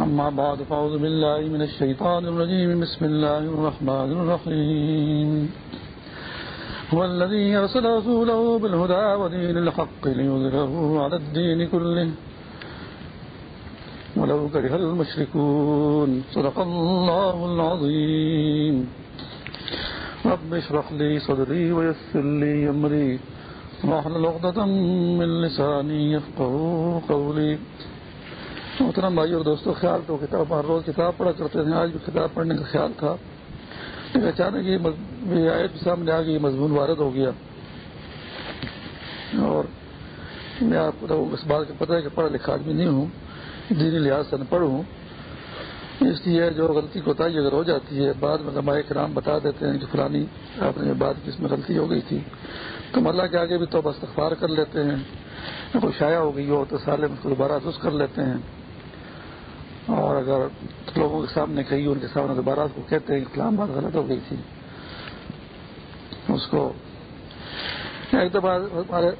أما بعد، فأعوذ بالله من الشيطان الرجيم. بسم الله الرحمن الرحيم. هو الذي أرسل رسوله بالهدى ودين الحق ليظهره على الدين كله. ولو كره المشركون، صدق الله العظيم. رب اشرح لي صدري ويسر لي أمري. واحلل عقدة من لساني يفقهوا قولي. محترم بھائی اور دوستوں خیال تو کتاب ہر روز کتاب پڑھا کرتے تھے، آج بھی کتاب پڑھنے کا خیال تھا۔ لیکن اچانک یہ آیت سامنے آ گئی، مضمون وارد ہو گیا۔ اور میں آپ کو اس بات کا پتہ ہے کہ پڑھا لکھا آدمی نہیں ہوں، دینی لحاظ سے پڑھ ہوں۔ اس لیے جو غلطی کوتاہی اگر ہو جاتی ہے، بعد میں لمبائے کرام بتا دیتے ہیں کہ فلانی آپ نے بات کی، اس میں غلطی ہو گئی تھی۔ تو اللہ کے آگے بھی تو استغفار کر لیتے ہیں، کوئی شائع ہو گئی ہو تو سالے میں دوبارہ درست کر لیتے ہیں۔ اور اگر لوگوں کے سامنے کہی ان کے سامنے دوبارہ اس کو کہتے ہیں اسلام بات غلط ہو گئی تھی، اس کو ایک دفعہ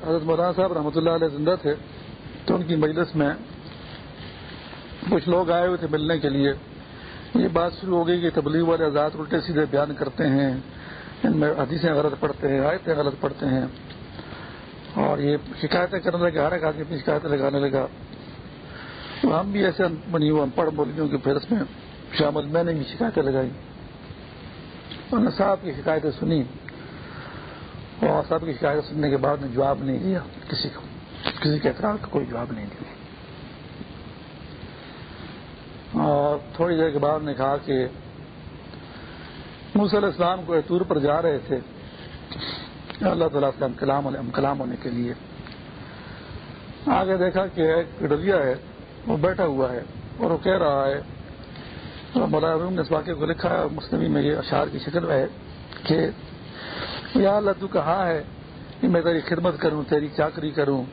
حضرت مولانا صاحب رحمۃ اللہ علیہ زندہ تھے، تو ان کی مجلس میں کچھ لوگ آئے ہوئے تھے ملنے کے لیے۔ یہ بات شروع ہو گئی کہ تبلیغ والے آزاد الٹے سیدھے بیان کرتے ہیں، ان میں حدیثیں غلط پڑھتے ہیں، آیتیں غلط پڑھتے ہیں۔ اور یہ شکایتیں کرنے لگا، ہر ایک آدمی اپنی شکایتیں لگانے لگا۔ تو ہم بھی ایسے بنی ہوں پڑھ بولیوں کے پھر اس میں شامل میں نے بھی شکایتیں لگائی۔ اور صاحب کی شکایتیں سنی۔ اور صاحب کی شکایتیں سننے کے بعد نے جواب نہیں دیا۔ کسی کو، کسی کے اعتراض کا کوئی جواب نہیں دیا۔ اور تھوڑی دیر کے بعد نے کہا کہ علیہ السلام کو ٹور پر جا رہے تھے۔ اللہ تعالیٰ سے ہم کلام ہم کلام ہونے کے لیے۔ آگے دیکھا کہ ایک ڈریا ہے۔ وہ بیٹھا ہوا ہے اور وہ کہہ رہا ہے مولانا نے اس واقعے کو لکھا ہے مصنوعی میں یہ اشعار کی شکل میں ہے کہ یا اللہ تو کہا ہے کہ میں تیری خدمت کروں، تیری چاکری کروں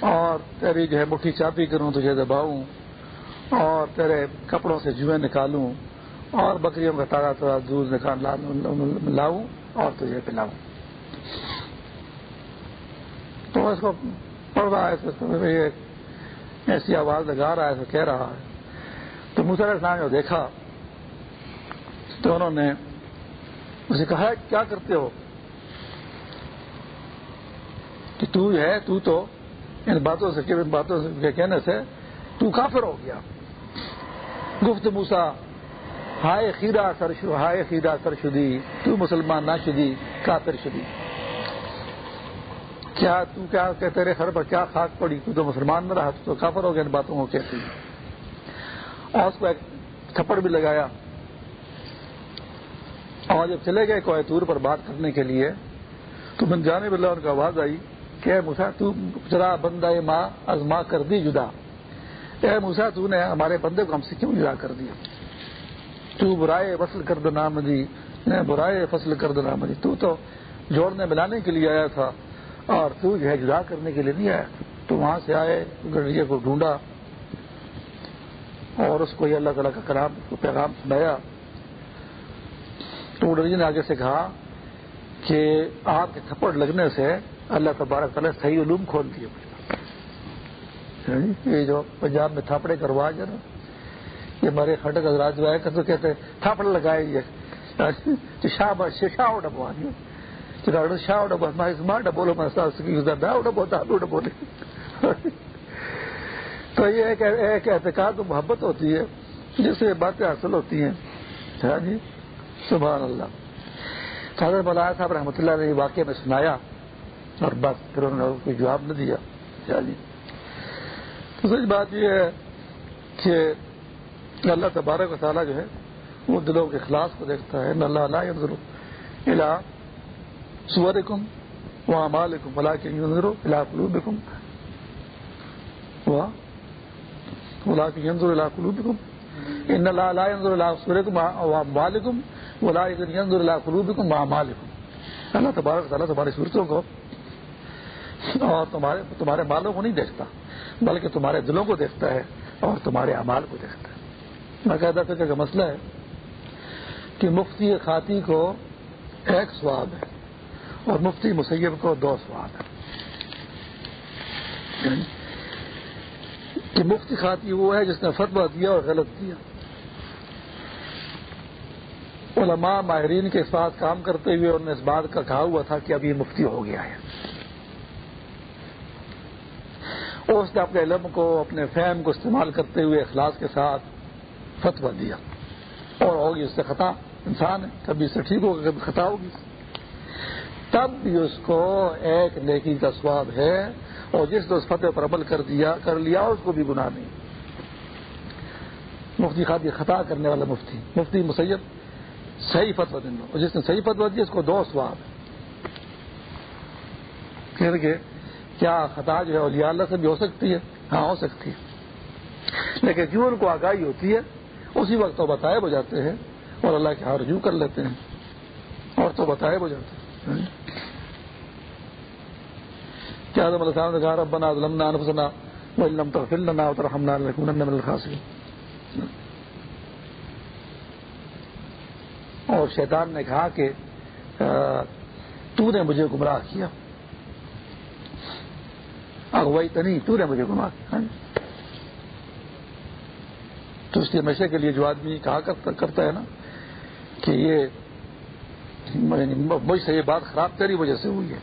اور تیری جو ہے مٹھی چاپی کروں، تجھے دباؤں اور تیرے کپڑوں سے جوئیں نکالوں اور بکریوں کا تازہ تازہ دودھ نکال لاؤں اور تجھے پلاؤں۔ تو اس کو پڑھ رہا ہے ایسی آواز لگا رہا ہے تو کہہ رہا ہے۔ تو مسئلہ صاحب نے دیکھا، تو انہوں نے اسے کہا کیا کرتے ہو؟ کہ تو ہے، تو تو ان باتوں سے ان باتوں سے کہنے سے تو کافر ہو گیا۔ گفت موسا ہائے خیرا سر ہائے خیرا سر شدی، تو مسلمان نہ شدی، کافر شدی۔ کیا تو کیا کہ تیرے خر پر کیا خاک پڑی؟ تو مسلمان نہ رہا تو کافر ہو گیا ان باتوں کو کہتی اور اس کو ایک تھپڑ بھی لگایا۔ اور جب چلے گئے کوئی تور پر بات کرنے کے لیے، تو من جانے بلّہ ان کا آواز آئی کہ موسا تو ذرا بندہ ماں از ماں کر دی جدا۔ اے موسا تو نے ہمارے بندے کو ہم سے کیوں جدا کر دیا؟ تو برائے فصل کر دو نام جی، دی برائے فصل کر دو نام دی تو تو جوڑنے ملانے کے لیے آیا تھا۔ اور تو جو ہے جدا کرنے کے لیے نہیں آیا۔ تو وہاں سے آئے گڈریے کو ڈھونڈا اور اس کو یہ اللہ تعالیٰ کا کرام کو پیغام سنایا۔ تو گڈریے نے آگے سے کہا کہ آپ کے تھپڑ لگنے سے اللہ تبارک تعالیٰ صحیح علوم کھول دیے۔ یہ جو پنجاب میں تھاپڑے کا رواج ہے نا، یہ ہمارے خٹک حضرات جو ہے تو کہتے ہیں، تھاپڑ لگائے یہ۔ شاہ شاہ ڈبو ماں تو یہ ایک احتکاب محبت ہوتی ہے جس سے باتیں حاصل ہوتی ہیں۔ ہاں جی؟ سبحان اللہ حضرت مولانا صاحب رحمۃ اللہ نے واقعے میں سنایا اور بس پھر انہوں نے کوئی جواب نہ دیا۔ ہاں جی؟ تو سچ بات یہ ہے کہ اللہ تبارک و تعالیٰ جو ہے وہ دلوں کے اخلاص کو دیکھتا ہے۔ اللہ علیہ سورکم و امالکم ولا کے ینظروا الا قلوبکم و ولا کے ینظروا الاقلوبکم ان اللہ لا ينظر الى صورکم و اموالکم وہ اللہ قلوب کو مال اللہ تبارک تعالیٰ تمہاری صورتوں کو اور تمہارے تمہارے بالوں کو نہیں دیکھتا، بلکہ تمہارے دلوں کو دیکھتا ہے اور تمہارے امال کو دیکھتا ہے۔ باقاعدہ فکر کا مسئلہ ہے کہ مفتی خاطی کو ایک سواب ہے۔ اور مفتی مسیب کو دو سواب ہے کہ مفتی خاطی وہ ہے جس نے فتوا دیا اور غلط کیا۔ علماء ماہرین کے ساتھ کام کرتے ہوئے انہوں نے اس بات کا کہا ہوا تھا کہ اب یہ مفتی ہو گیا ہے۔ اس نے اپنے علم کو، اپنے فہم کو استعمال کرتے ہوئے اخلاص کے ساتھ فتوا دیا۔ اور ہوگی اس سے خطا۔ انسان ہے کبھی اس سے ٹھیک ہوگا، کبھی خطا ہوگی۔ تب بھی اس کو ایک نیکی کا سواب ہے اور جس نے اس فتح پر عمل کر دیا، کر لیا، اس کو بھی گناہ نہیں۔ مفتی خاطی خطا کرنے والا مفتی مفتی مسید صحیح فتوا دن اور جس نے صحیح فتوا دیا اس کو دو سواب ہے کیا خطا جو ہے اولیاء اللہ سے بھی ہو سکتی ہے؟ ہاں ہو سکتی ہے۔ لیکن کیوں ان کو آگاہی ہوتی ہے، اسی وقت تو بتائے ہو جاتے ہیں اور اللہ کے ہاں رجوع کر لیتے ہیں اور تو بتائے ہو جاتے ہیں۔ کیا آدم مطلب علیہ السلام نے کہا، ربنا ظلمنا انفسنا وإن تغفر لنا وترحمنا لنكونن من الخاسرين اور شیطان نے کہا کہ تو نے مجھے گمراہ کیا۔ اغوائی تو نہیں، تو نے مجھے گمراہ کیا ہاں جی۔ تو اس کی ہمیشہ کے لیے جو آدمی کہا کرتا ہے نا، کہ یہ مجھ سے یہ بات خراب تیری وجہ سے ہوئی ہے۔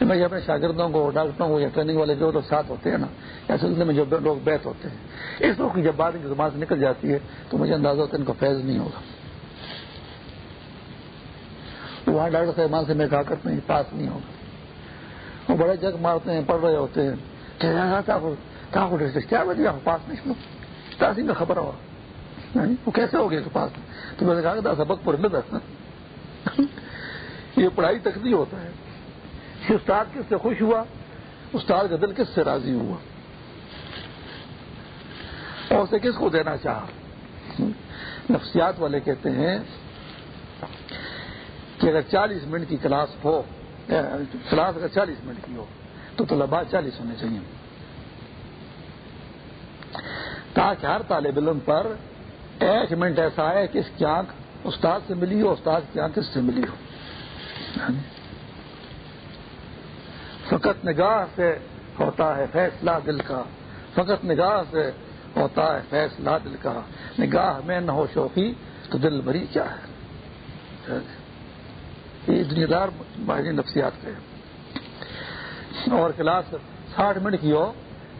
میں اپنے شاگردوں کو، ڈاکٹروں کو یا ٹریننگ والے جو لوگ ساتھ ہوتے ہیں نا، یا سلسلے میں جو لوگ بیت ہوتے ہیں، اس وقت جب بات ان کی زبان سے نکل جاتی ہے، تو مجھے اندازہ ہوتا ہے ان کو فیض نہیں ہوگا۔ وہاں ڈاکٹر صاحب سے میں کہا کرتے ہیں پاس نہیں ہوگا۔ وہ بڑے جگ مارتے ہیں، پڑھ رہے ہوتے ہیں۔ کیا وجہ پاس نہیں سنو تاثیر کا خبر ہوا۔ وہ کیسے ہو گیا پاس؟ تو میں نے کہا کہ سبق پڑھ لے یہ پڑھائی تک نہیں ہوتا ہے۔ استاد کس سے خوش ہوا؟ استاد کا دل کس سے راضی ہوا؟ اور اسے کس کو دینا چاہا؟ نفسیات والے کہتے ہیں کہ اگر چالیس منٹ کی کلاس ہو، کلاس اگر چالیس منٹ کی ہو، تو طلبا چالیس ہونے چاہیے۔ تاکہ ہر طالب علم پر ایک منٹ ایسا ہے کہ اس کی آنکھ استاد سے ملی ہو، استاد کی آنکھ سے ملی ہو۔ فقط نگاہ سے ہوتا ہے فیصلہ دل کا۔ فقط نگاہ سے ہوتا ہے فیصلہ دل کا۔ نگاہ میں نہ ہو شوقی تو دل بری کیا ہے؟ یہ دنیا دار باہری نفسیات کے اور کلاس ساٹھ منٹ کی ہو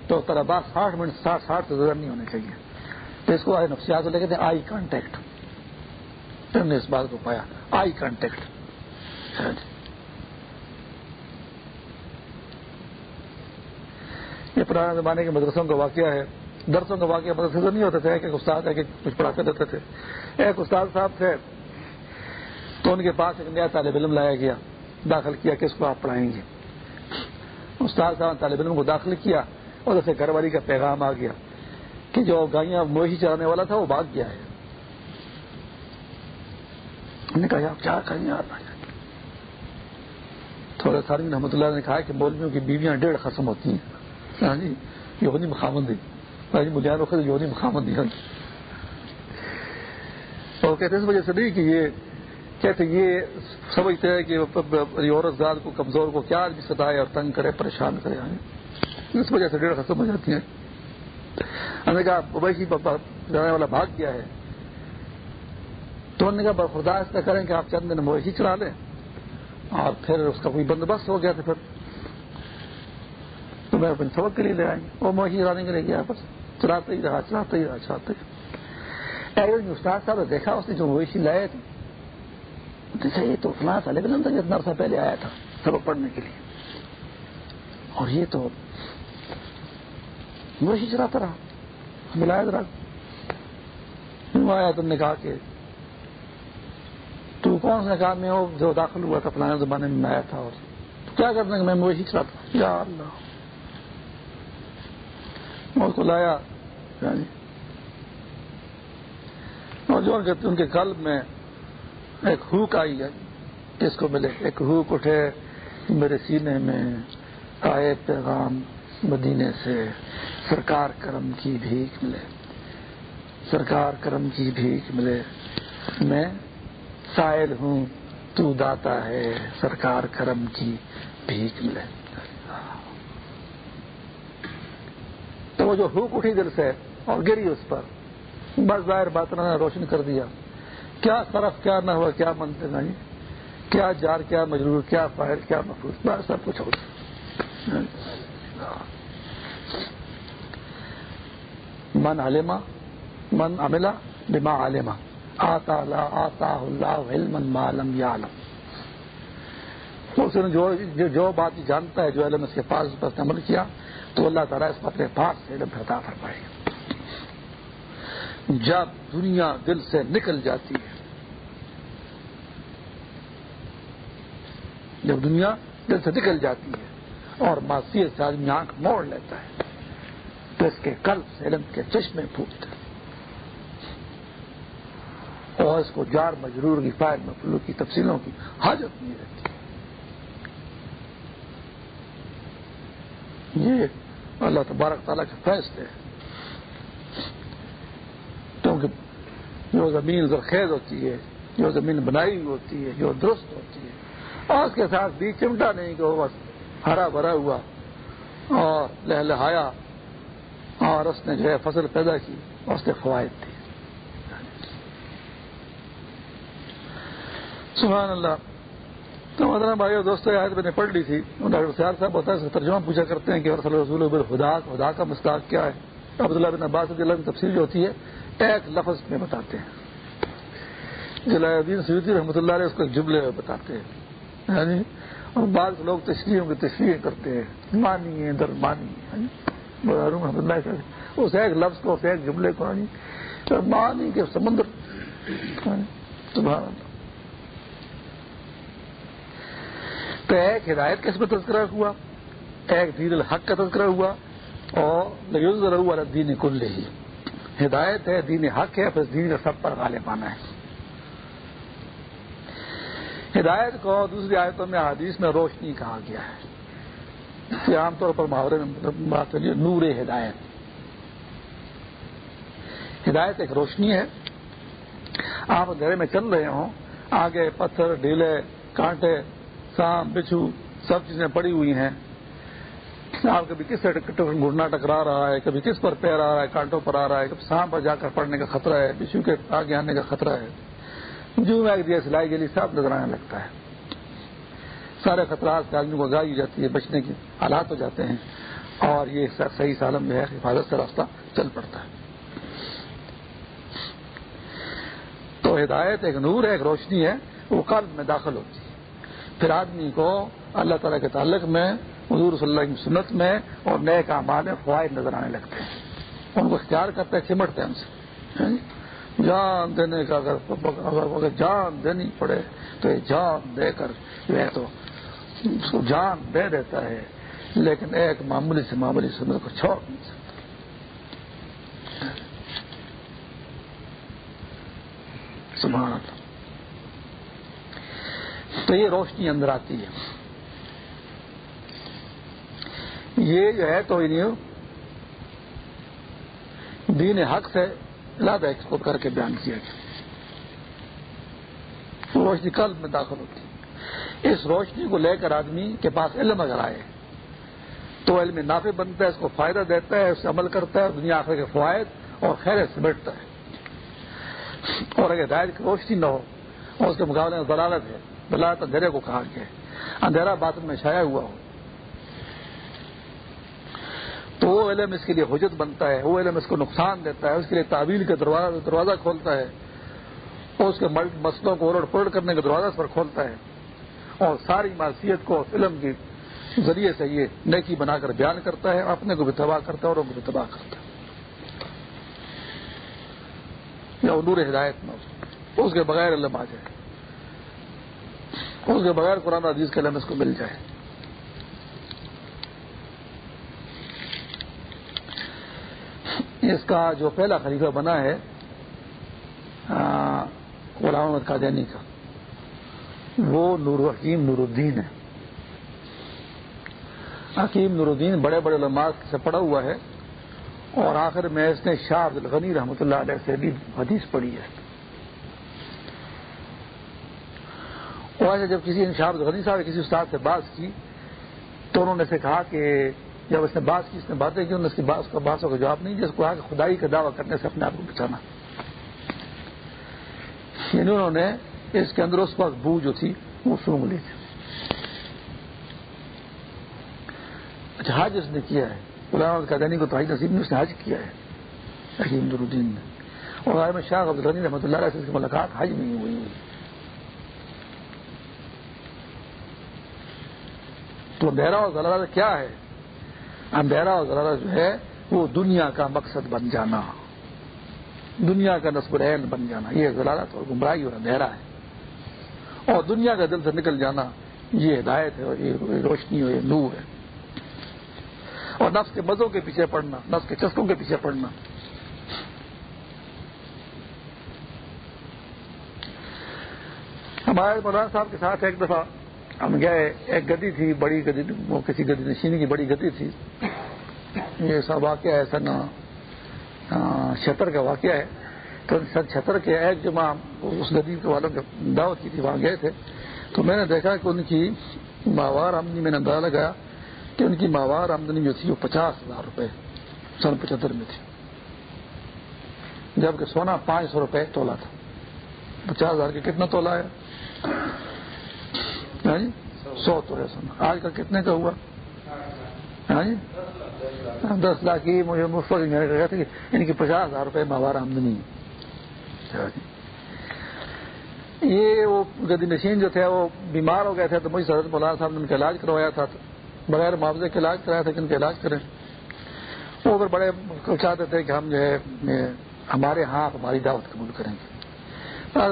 تو طلبا ساٹھ منٹ، ساٹھ ساٹھ سے زیادہ نہیں ہونے چاہیے۔ تو اس کو نفسیات لے کہتے ہیں آئی کانٹیکٹ۔ پھر نے اس بات کو پایا۔ Eye contact. ہاں جی۔ یہ پرانے زمانے کے مدرسوں کا واقعہ ہے۔ درسوں کا واقعہ مدرسے سے نہیں ہوتے تھے ایک ایک استاد، ایک کچھ پڑھاتے رہتے تھے۔ ایک استاد صاحب تھے۔ تو ان کے پاس ایک نیا طالب علم لایا گیا۔ داخل کیا کس کو آپ پڑھائیں گے۔ استاد صاحب نے طالب علم کو داخل کیا اور اسے گھر والی کا پیغام آ گیا کہ جو گائیاں موہی چلانے والا تھا، وہ بھاگ گیا ہے۔ نے کہا آپ کیا کریں آپ تھوڑے ساری رحمۃ اللہ نے کہا کہ مولویوں کی بیویاں ڈیڑھ ختم ہوتی ہیں۔ ہاں جی یونی مخامن جی، دی۔ ہاں جی مجھے وقت یونی مخامن دی۔ اور کہتے ہیں اس وجہ سے نہیں کہ یہ کہتے یہ سمجھتے ہیں کہ عورت ذات کو، کمزور کو کیا آدمی ستائے اور تنگ کرے، پریشان کرے۔ ہاں جی۔ اس وجہ سے ڈیڑھ ختم ہو جاتی ہیں۔ ہم نے کہا ویسی جانے والا بھاگ کیا ہے۔ تو انہوں نے کہا برخرداشت کریں کہ آپ چند دن مویشی چلا لیں۔ اور پھر اس کا کوئی بندوبست ہو گیا تھا پھر تو میں اپنے سبق کے لیے لے آئیں۔ وہ موشی لانے کے لیے گیا، بس چلاتے ہی رہا، چلاتے ہی رہا، چلاتے ہی استاد صاحب نے دیکھا، اس نے جو مویشی لائے تھے، دیکھا یہ تو فلاں سال علم تھا عرصہ پہلے آیا تھا، سبق پڑھنے کے لیے۔ اور یہ تو مویشی چلاتا رہا ملایا ذرا۔ آیا تم نے کہا کہ کون سا کام میں ہو جو داخل ہوا تھا، فلاں زمانے میں آیا تھا اور کیا کرنا کہ میں مویشی چلاتا یا اللہ۔ اس کو لایا یعنی۔ اور جو ان کے قلب میں ایک ہوک آئی ہے۔ کس کو ملے؟ ایک ہوک اٹھے میرے سینے میں۔ آئے پیغام مدینے سے۔ سرکار کرم کی بھیک ملے۔ سرکار کرم کی بھیک ملے۔ میں سائل ہوں، تو داتا ہے سرکار کرم کی بھیک ملے تو وہ جو ہوک اٹھی دل سے اور گری اس پر، بس ظاہر بات نے روشن کر دیا۔ کیا طرف کیا نہ ہوا، کیا منتے نہیں، کیا جار، کیا مجرور، کیا فائل کیا محفوظ بس سب کچھ ہوتا من علما من عملہ بما علما آتا لا آتا اللہ علم ما لم یعلم۔ اس نے جو, جو جو بات جانتا ہے جو علم اس کے پاس پر عمل کیا تو اللہ تعالیٰ اس کو اپنے پاس سے علم عطا فرمائے۔ گا جب دنیا دل سے نکل جاتی ہے جب دنیا دل سے نکل جاتی ہے اور معصیت سے آدمی آنکھ موڑ لیتا ہے تو اس کے قلب سے علم کے چشمے پھوٹتے ہیں۔ اور اس کو جار مجرور کی فائل میں فلو کی تفصیلوں کی حاجت نہیں رہتی یہ اللہ تبارک تعالیٰ کے فیصلے ہیں کیونکہ جو زمین زرخیز ہوتی ہے، جو زمین بنائی ہوئی ہوتی ہے، جو درست ہوتی ہے اور اس کے ساتھ بھی چمٹا نہیں کہ وہ بس ہرا بھرا ہوا اور لہلہایا اور اس نے جو ہے فصل پیدا کی اور اس کے فوائد تھی سبحان اللہ۔ تو مدرہ بھائی اور دوستوں آیت میں نے پڑھ لی تھی۔ ڈاکٹر سیار صاحب ہوتا ہے ترجمہ پوچھا کرتے ہیں کہ رسول خدا خدا کا مستاق کیا ہے۔ عبداللہ بن عباس رضی اللہ کی تفصیل جو ہوتی ہے، ایک لفظ میں بتاتے ہیں۔ جلال الدین سیدی رحمۃ اللہ علیہ اس کو جملے میں بتاتے ہیں۔ یعنی اور بعض لوگ تشریحوں کی تشریح کرتے ہیں۔ مانی ہے در مانی رحمۃ اللہ اس ایک لفظ کو، اس ایک جملے کو ہاں جی؟ مانی کے سمندر۔ ہاں جی؟ سبحان اللہ۔ تو ایک ہدایت کس میں تذکرہ ہوا؟ ایک دین الحق کا تذکرہ ہوا اور ہوا دین کل ہی ہدایت ہے، دین حق ہے پھر دین کا سب پر غالب آنا ہے۔ ہدایت کو دوسری آیتوں میں، حدیث میں روشنی کہا گیا ہے۔ کہ عام طور پر محاورے میں بات کریے نور ہدایت۔ ہدایت ایک روشنی ہے۔ آپ اندھیرے میں چل رہے ہوں، آگے پتھر ڈھیلے کانٹے سام بچھو، سب چیزیں پڑی ہوئی ہیں۔ آپ کبھی کس سے گھڑنا ٹکرا رہا ہے، کبھی کس پر پیر آ رہا ہے، کانٹوں پر آ رہا ہے، کبھی سانپ پر جا کر پڑنے کا خطرہ ہے، بچھو کے آگے آنے کا خطرہ ہے۔ جو میں دیا سلائی گلی سب نظر آنے لگتا ہے۔ سارے خطرات سے آدمی کو گائی جاتی ہے، بچنے کے حالات ہو جاتے ہیں۔ اور یہ صحیح سالم جو ہے، حفاظت سے راستہ چل پڑتا ہے۔ تو ہدایت ایک نور ہے، ایک روشنی ہے، وہ قلب میں داخل ہوتی ہے۔ پھر آدمی کو اللہ تعالیٰ کے تعلق میں، حضور صلی اللہ کی سنت میں اور نئے کام میں فوائد نظر آنے لگتے ہیں۔ ان کو اختیار کرتے ہیں، چمٹتے ہیں ہم سے۔ ہاں جی؟ جان دینے کا اگر جان دینی پڑے تو یہ جان دے کر جو ہے تو جان دے دیتا ہے۔ لیکن ایک معمولی سے معمولی سنت کو چھوڑ نہیں سکتا سبحان اللہ۔ تو یہ روشنی اندر آتی ہے۔ یہ جو ہے تو دین حق سے لاد کو کر کے بیان کیا گیا۔ روشنی قلب میں داخل ہوتی۔ اس روشنی کو لے کر آدمی کے پاس علم اگر آئے، تو علم نافع بنتا ہے، اس کو فائدہ دیتا ہے، اس سے عمل کرتا ہے دنیا آخر کے فوائد اور خیر سمیٹتا ہے۔ اور اگر ہدایت کی روشنی نہ ہو، اور اس کے مقابلے میں ضلالت ہے ضلالت اندھیرے کو کہا گیا ہے۔ اندھیرا بات میں چھایا ہوا ہو تو وہ علم اس کے لیے حجت بنتا ہے، وہ علم اس کو نقصان دیتا ہے، اس کے لیے تعویل کا دروازہ دروازہ کھولتا ہے۔ اور اس کے مسئلوں کو الٹ پلٹ کرنے کا دروازہ پر کھولتا ہے۔ اور ساری معاشیت کو علم کے ذریعے سے یہ نیکی بنا کر بیان کرتا ہے، اپنے کو بھی تباہ کرتا ہے اور ان کو بھی تباہ کرتا ہے۔ یا نور ہدایت میں اس کے بغیر علم آ جائے۔ اس کے بغیر قرآن عزیز کے علم اس کو مل جائے۔ اس کا جو پہلا خلیفہ بنا ہے غلام احمد قادیانی کا، وہ نور حکیم نور الدین ہے۔ حکیم نور الدین بڑے بڑے علماء سے پڑا ہوا ہے اور آخر میں اس نے شاہ عبد الغنی رحمۃ اللہ علیہ سے بھی حدیث پڑھی ہے۔ اور جب کسی نے شاہ عبد الغنی صاحب کسی استاد سے بات کی، تو انہوں نے سے کہا کہ جب اس نے بات کی، اس نے باتیں کی، انہوں نے اس کی کا باتوں کا جواب نہیں جس کو کہا کہ خدائی کا دعویٰ کرنے سے اپنے آپ کو بچانا۔ یعنی انہوں نے اس کے اندر اس وقت بو جو تھی، وہ سونگ لی تھی۔ اچھا حج اس نے کیا ہے۔ غلام قادانی کو تو حج نصیب نے اس نے حج کیا ہے۔ حکیم الدین نے۔ اور آئے میں شاہ عبد الغنی رحمۃ اللہ علیہ سے کی ملاقات حج نہیں ہوئی ہوئی۔ تو اندھیرا اور زلالہ کیا ہے؟ اندھیرا اور زلالہ جو ہے، وہ دنیا کا مقصد بن جانا۔ دنیا کا نصب العین بن جانا۔ یہ ضلالت اور گمراہی اور اندھیرا ہے۔ اور دنیا کا دل سے نکل جانا، یہ ہدایت ہے اور یہ روشنی اور یہ نور ہے۔ اور نفس کے مزوں کے پیچھے پڑنا، نفس کے چسکوں کے پیچھے پڑنا۔ ہمارے مولانا صاحب کے ساتھ ایک دفعہ ہم گئے، ایک گدی تھی، بڑی گدی، وہ کسی گدی نشینی کی بڑی گدی تھی۔ یہ سب واقعہ ہے سن ہاں، چھتر کا واقعہ ہے۔ تو سن چھتر کے ایک جمع اس گدی والوں کے دعوت کی تھی، وہاں گئے تھے۔ تو میں نے دیکھا کہ ان کی ماوار آمدنی میں نے اندازہ لگایا کہ ان کی ماوار آمدنی جو تھی، وہ پچاس ہزار روپے سن پچہتر میں تھی۔ جبکہ سونا پانچ سو روپے تولا تھا۔ پچاس ہزار کے کتنا تولا ہے سو تو سونا آج کل کتنے کا ہوا؟ ہاں جی؟ ہاں، دس لاکھ کی مجھے مفت تھا کہ ان کی پچاس ہزار روپے ماوار آمدنی ہاں جی۔ یہ وہ گدی نشین جو تھے، وہ بیمار ہو گئے تھے تو مجھے سرد مولانا صاحب نے ان کا علاج کروایا تھا۔ بغیر معاوضے کے علاج کرایا تھا کہ ان کا علاج کریں۔ وہ اگر بڑے چاہتے تھے کہ ہم جو ہے ہمارے ہاں ہماری دعوت قبول کریں گے۔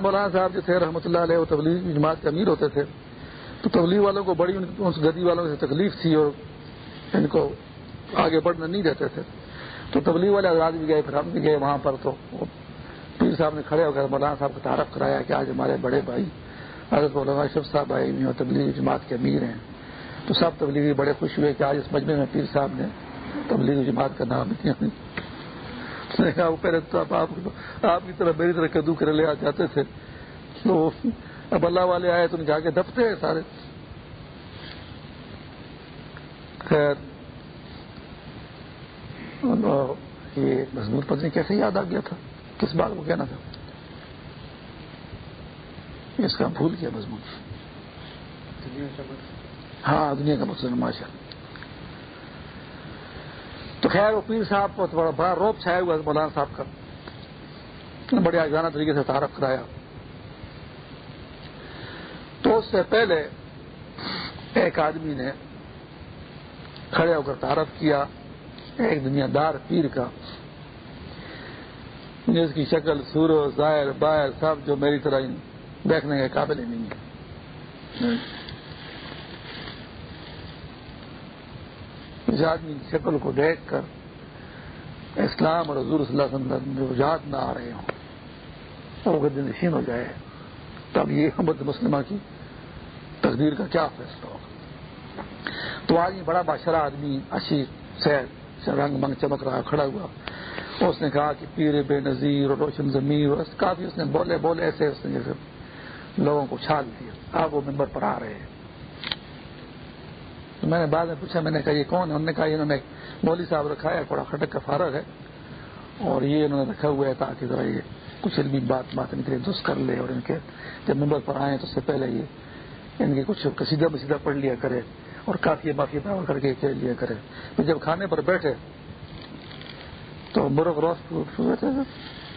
مولانا صاحب جو تھے رحمۃ اللہ علیہ، وہ تبلیغ جماعت کے امیر ہوتے تھے۔ تو تبلیغ والوں کو بڑی اس گدی والوں سے تکلیف تھی اور ان کو آگے بڑھنا نہیں دیتے تھے۔ تو تبلیغ والے آزاد بھی گئے، پھر ہم بھی گئے وہاں پر۔ تو پیر صاحب نے کھڑے ہو کر مولانا صاحب کو تعارف کرایا کہ آج ہمارے بڑے بھائی حضرت مولانا اشرف صاحب آئے ہوئے اور تبلیغی جماعت کے امیر ہیں۔ تو سب تبلیغی بڑے خوش ہوئے کہ آج اس مجمع میں پیر صاحب نے تبلیغی جماعت کا نام پہلے تو آپ کی طرح میری طرح کدو کر لے آ جاتے تھے۔ تو اب اللہ والے آئے تو ان کے آگے دبتے ہیں سارے۔ خیر۔ یہ مضمون پتنی کیسے یاد آ گیا تھا؟ کس بات کو کہنا تھا؟ اس کا بھول کیا مضمون۔ ہاں دنیا کا مقصد ماشا تو خیر وہ پیر صاحب کو بڑا بڑا روپ چھایا ہوا مولانا صاحب کا۔ بڑے آزانہ طریقے سے تعارف کرایا۔ تو اس سے پہلے ایک آدمی نے کھڑے ہو کر تعارف کیا، ایک دنیا دار پیر کا، جس کی شکل سور ظاہر، باہر، سب جو میری طرح دیکھنے کے قابل ہی نہیں ہے۔ اس آدمی کی شکل کو دیکھ کر اسلام اور حضور صلی اللہ علیہ وسلم رجحات نہ آ رہے ہوں۔ اور دن نشین ہو جائے۔ تب یہ حمد مسلمہ کی تقدیر کا کیا فیصلہ ہوگا؟ تو آج یہ بڑا بادشاہ آدمی اچھی سیر رنگ منگ چمک رہا کھڑا ہوا۔ اس نے کہا کہ پیر بے نظیر اور روشن زمین اور کافی اس نے بولے بولے ایسے اس نے جیسے لوگوں کو چھال دیا۔ آپ وہ ممبر پر آ رہے ہیں۔ تو میں نے بعد میں پوچھا، میں نے کہا، یہ کون ہے؟ انہوں نے کہا، انہوں نے مولوی صاحب رکھا ہے، تھوڑا کھٹک کا فارغ ہے۔ اور یہ انہوں نے رکھا ہوا ہے تاکہ ذرا یہ کچھ علمی بات بات ان کے کر لے اور ان کے جب ممبر پر آئے تو اس سے پہلے یہ یعنی ان کی کچھ کسیدہ بسیدہ پڑھ لیا کرے اور کافی معافی پاور کر کے کھیل لیا کرے۔ پھر جب کھانے پر بیٹھے تو مرغ روس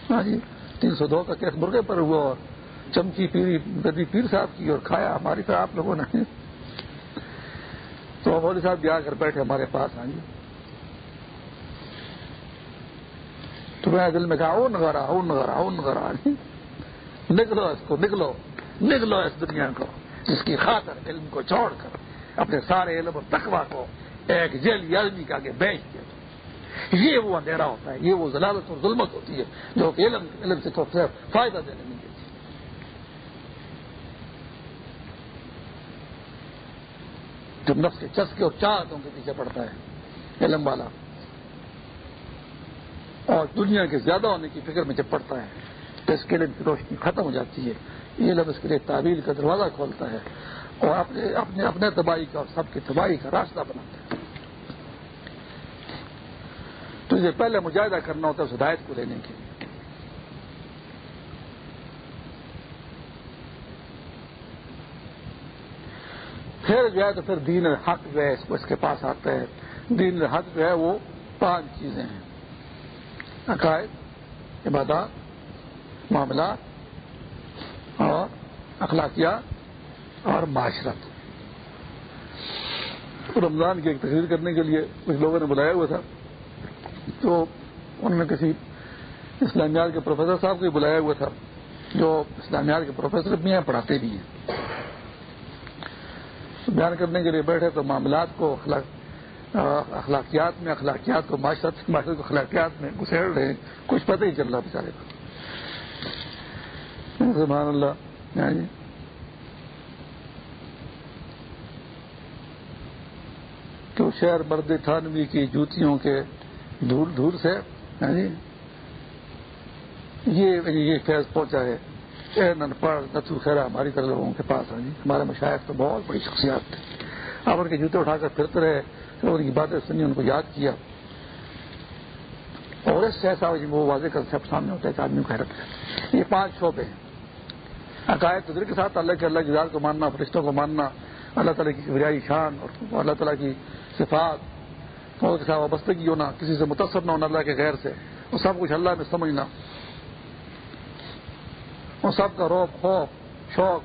ہاں جی تین سو دو کا کیس مرغے پر ہوا اور چمکی پیری گدی پیر صاحب کی اور کھایا۔ ہماری طرح آپ لوگوں نے۔ تو مودی صاحب بھی آ کر بیٹھے ہمارے پاس۔ ہاں جی۔ تو میں دل میں کہا او نگارا او نگارا او نگارا نکلو اس کو، نکلو نکلو اس دنیا کو۔ جس کی خاطر علم کو چھوڑ کر اپنے سارے علم اور تقوا کو ایک جیل آدمی کے آگے بیچ دیا یہ وہ اندھیرا ہوتا ہے، یہ وہ ضلالت اور ظلمت ہوتی ہے جو کہ علم علم سے تو فائدہ دینے نہیں دیتی۔ جو نفس کے چسکے اور چاہتوں کے پیچھے پڑتا ہے علم والا، اور دنیا کے زیادہ ہونے کی فکر میں جب پڑتا ہے، تو اس کے لیے روشنی ختم ہو جاتی ہے۔ یہ لفظ اس کے لیے تعبیر کا دروازہ کھولتا ہے اور اپنے اپنے اپنے تباہی کا اور سب کی تباہی کا راستہ بناتا ہے۔ تو اسے پہلے مجاہدہ کرنا ہوتا ہے اس ہدایت کو لینے کے لیے۔ پھر جو ہے تو پھر دین حق جو ہے اس کو اس کے پاس آتا ہے۔ دین حق جو ہے وہ پانچ چیزیں ہیں۔ عقائد، عبادات، معاملات اخلاقیات اور معاشرت۔ رمضان کی ایک تقریر کرنے کے لیے کچھ لوگوں نے بلایا ہوا تھا۔ تو انہوں نے کسی اسلامیات کے پروفیسر صاحب کو بلایا ہوا تھا، جو اسلامیات کے پروفیسر بھی ہیں، پڑھاتے بھی ہیں۔ بیان کرنے کے لیے بیٹھے تو معاملات کو اخلاقیات میں، اخلاقیات کو معاشرت معاشرت کو اخلاقیات میں گسیڑ رہے ہیں۔ کچھ پتہ ہی چل رہا بےچارے کو۔ سبحان اللہ۔ ہاں جی۔ تو شہر مرد تھانوی کی جوتیوں کے دور دور سے ہاں جی۔ یہ فیض پہنچا ہے۔ نن پڑھ نتو خیرا ہماری طرح لوگوں کے پاس ہاں جی۔ ہمارے مشاعر تو بہت بڑی شخصیات تھے۔ آپ ان کے جوتے اٹھا کر پھرتے رہے ان کی باتیں سنی، ان کو یاد کیا۔ اور اس سے ایسا جی وہ واضح کر سب سامنے ہوتا ہے کہ آدمی کو حیرت ہے۔ یہ پانچ شعبے ہیں۔ عقائد قدر کے ساتھ اللہ کے اللہ کی ذات کو ماننا، فرشتوں کو ماننا، اللہ تعالیٰ کی وریائی شان اور اللہ تعالیٰ کی صفات۔ اور کے ساتھ وابستگی ہونا، کسی سے متاثر نہ ہونا اللہ کے غیر سے۔ وہ سب کچھ اللہ میں سمجھنا۔ وہ سب کا روب، خوف، شوق،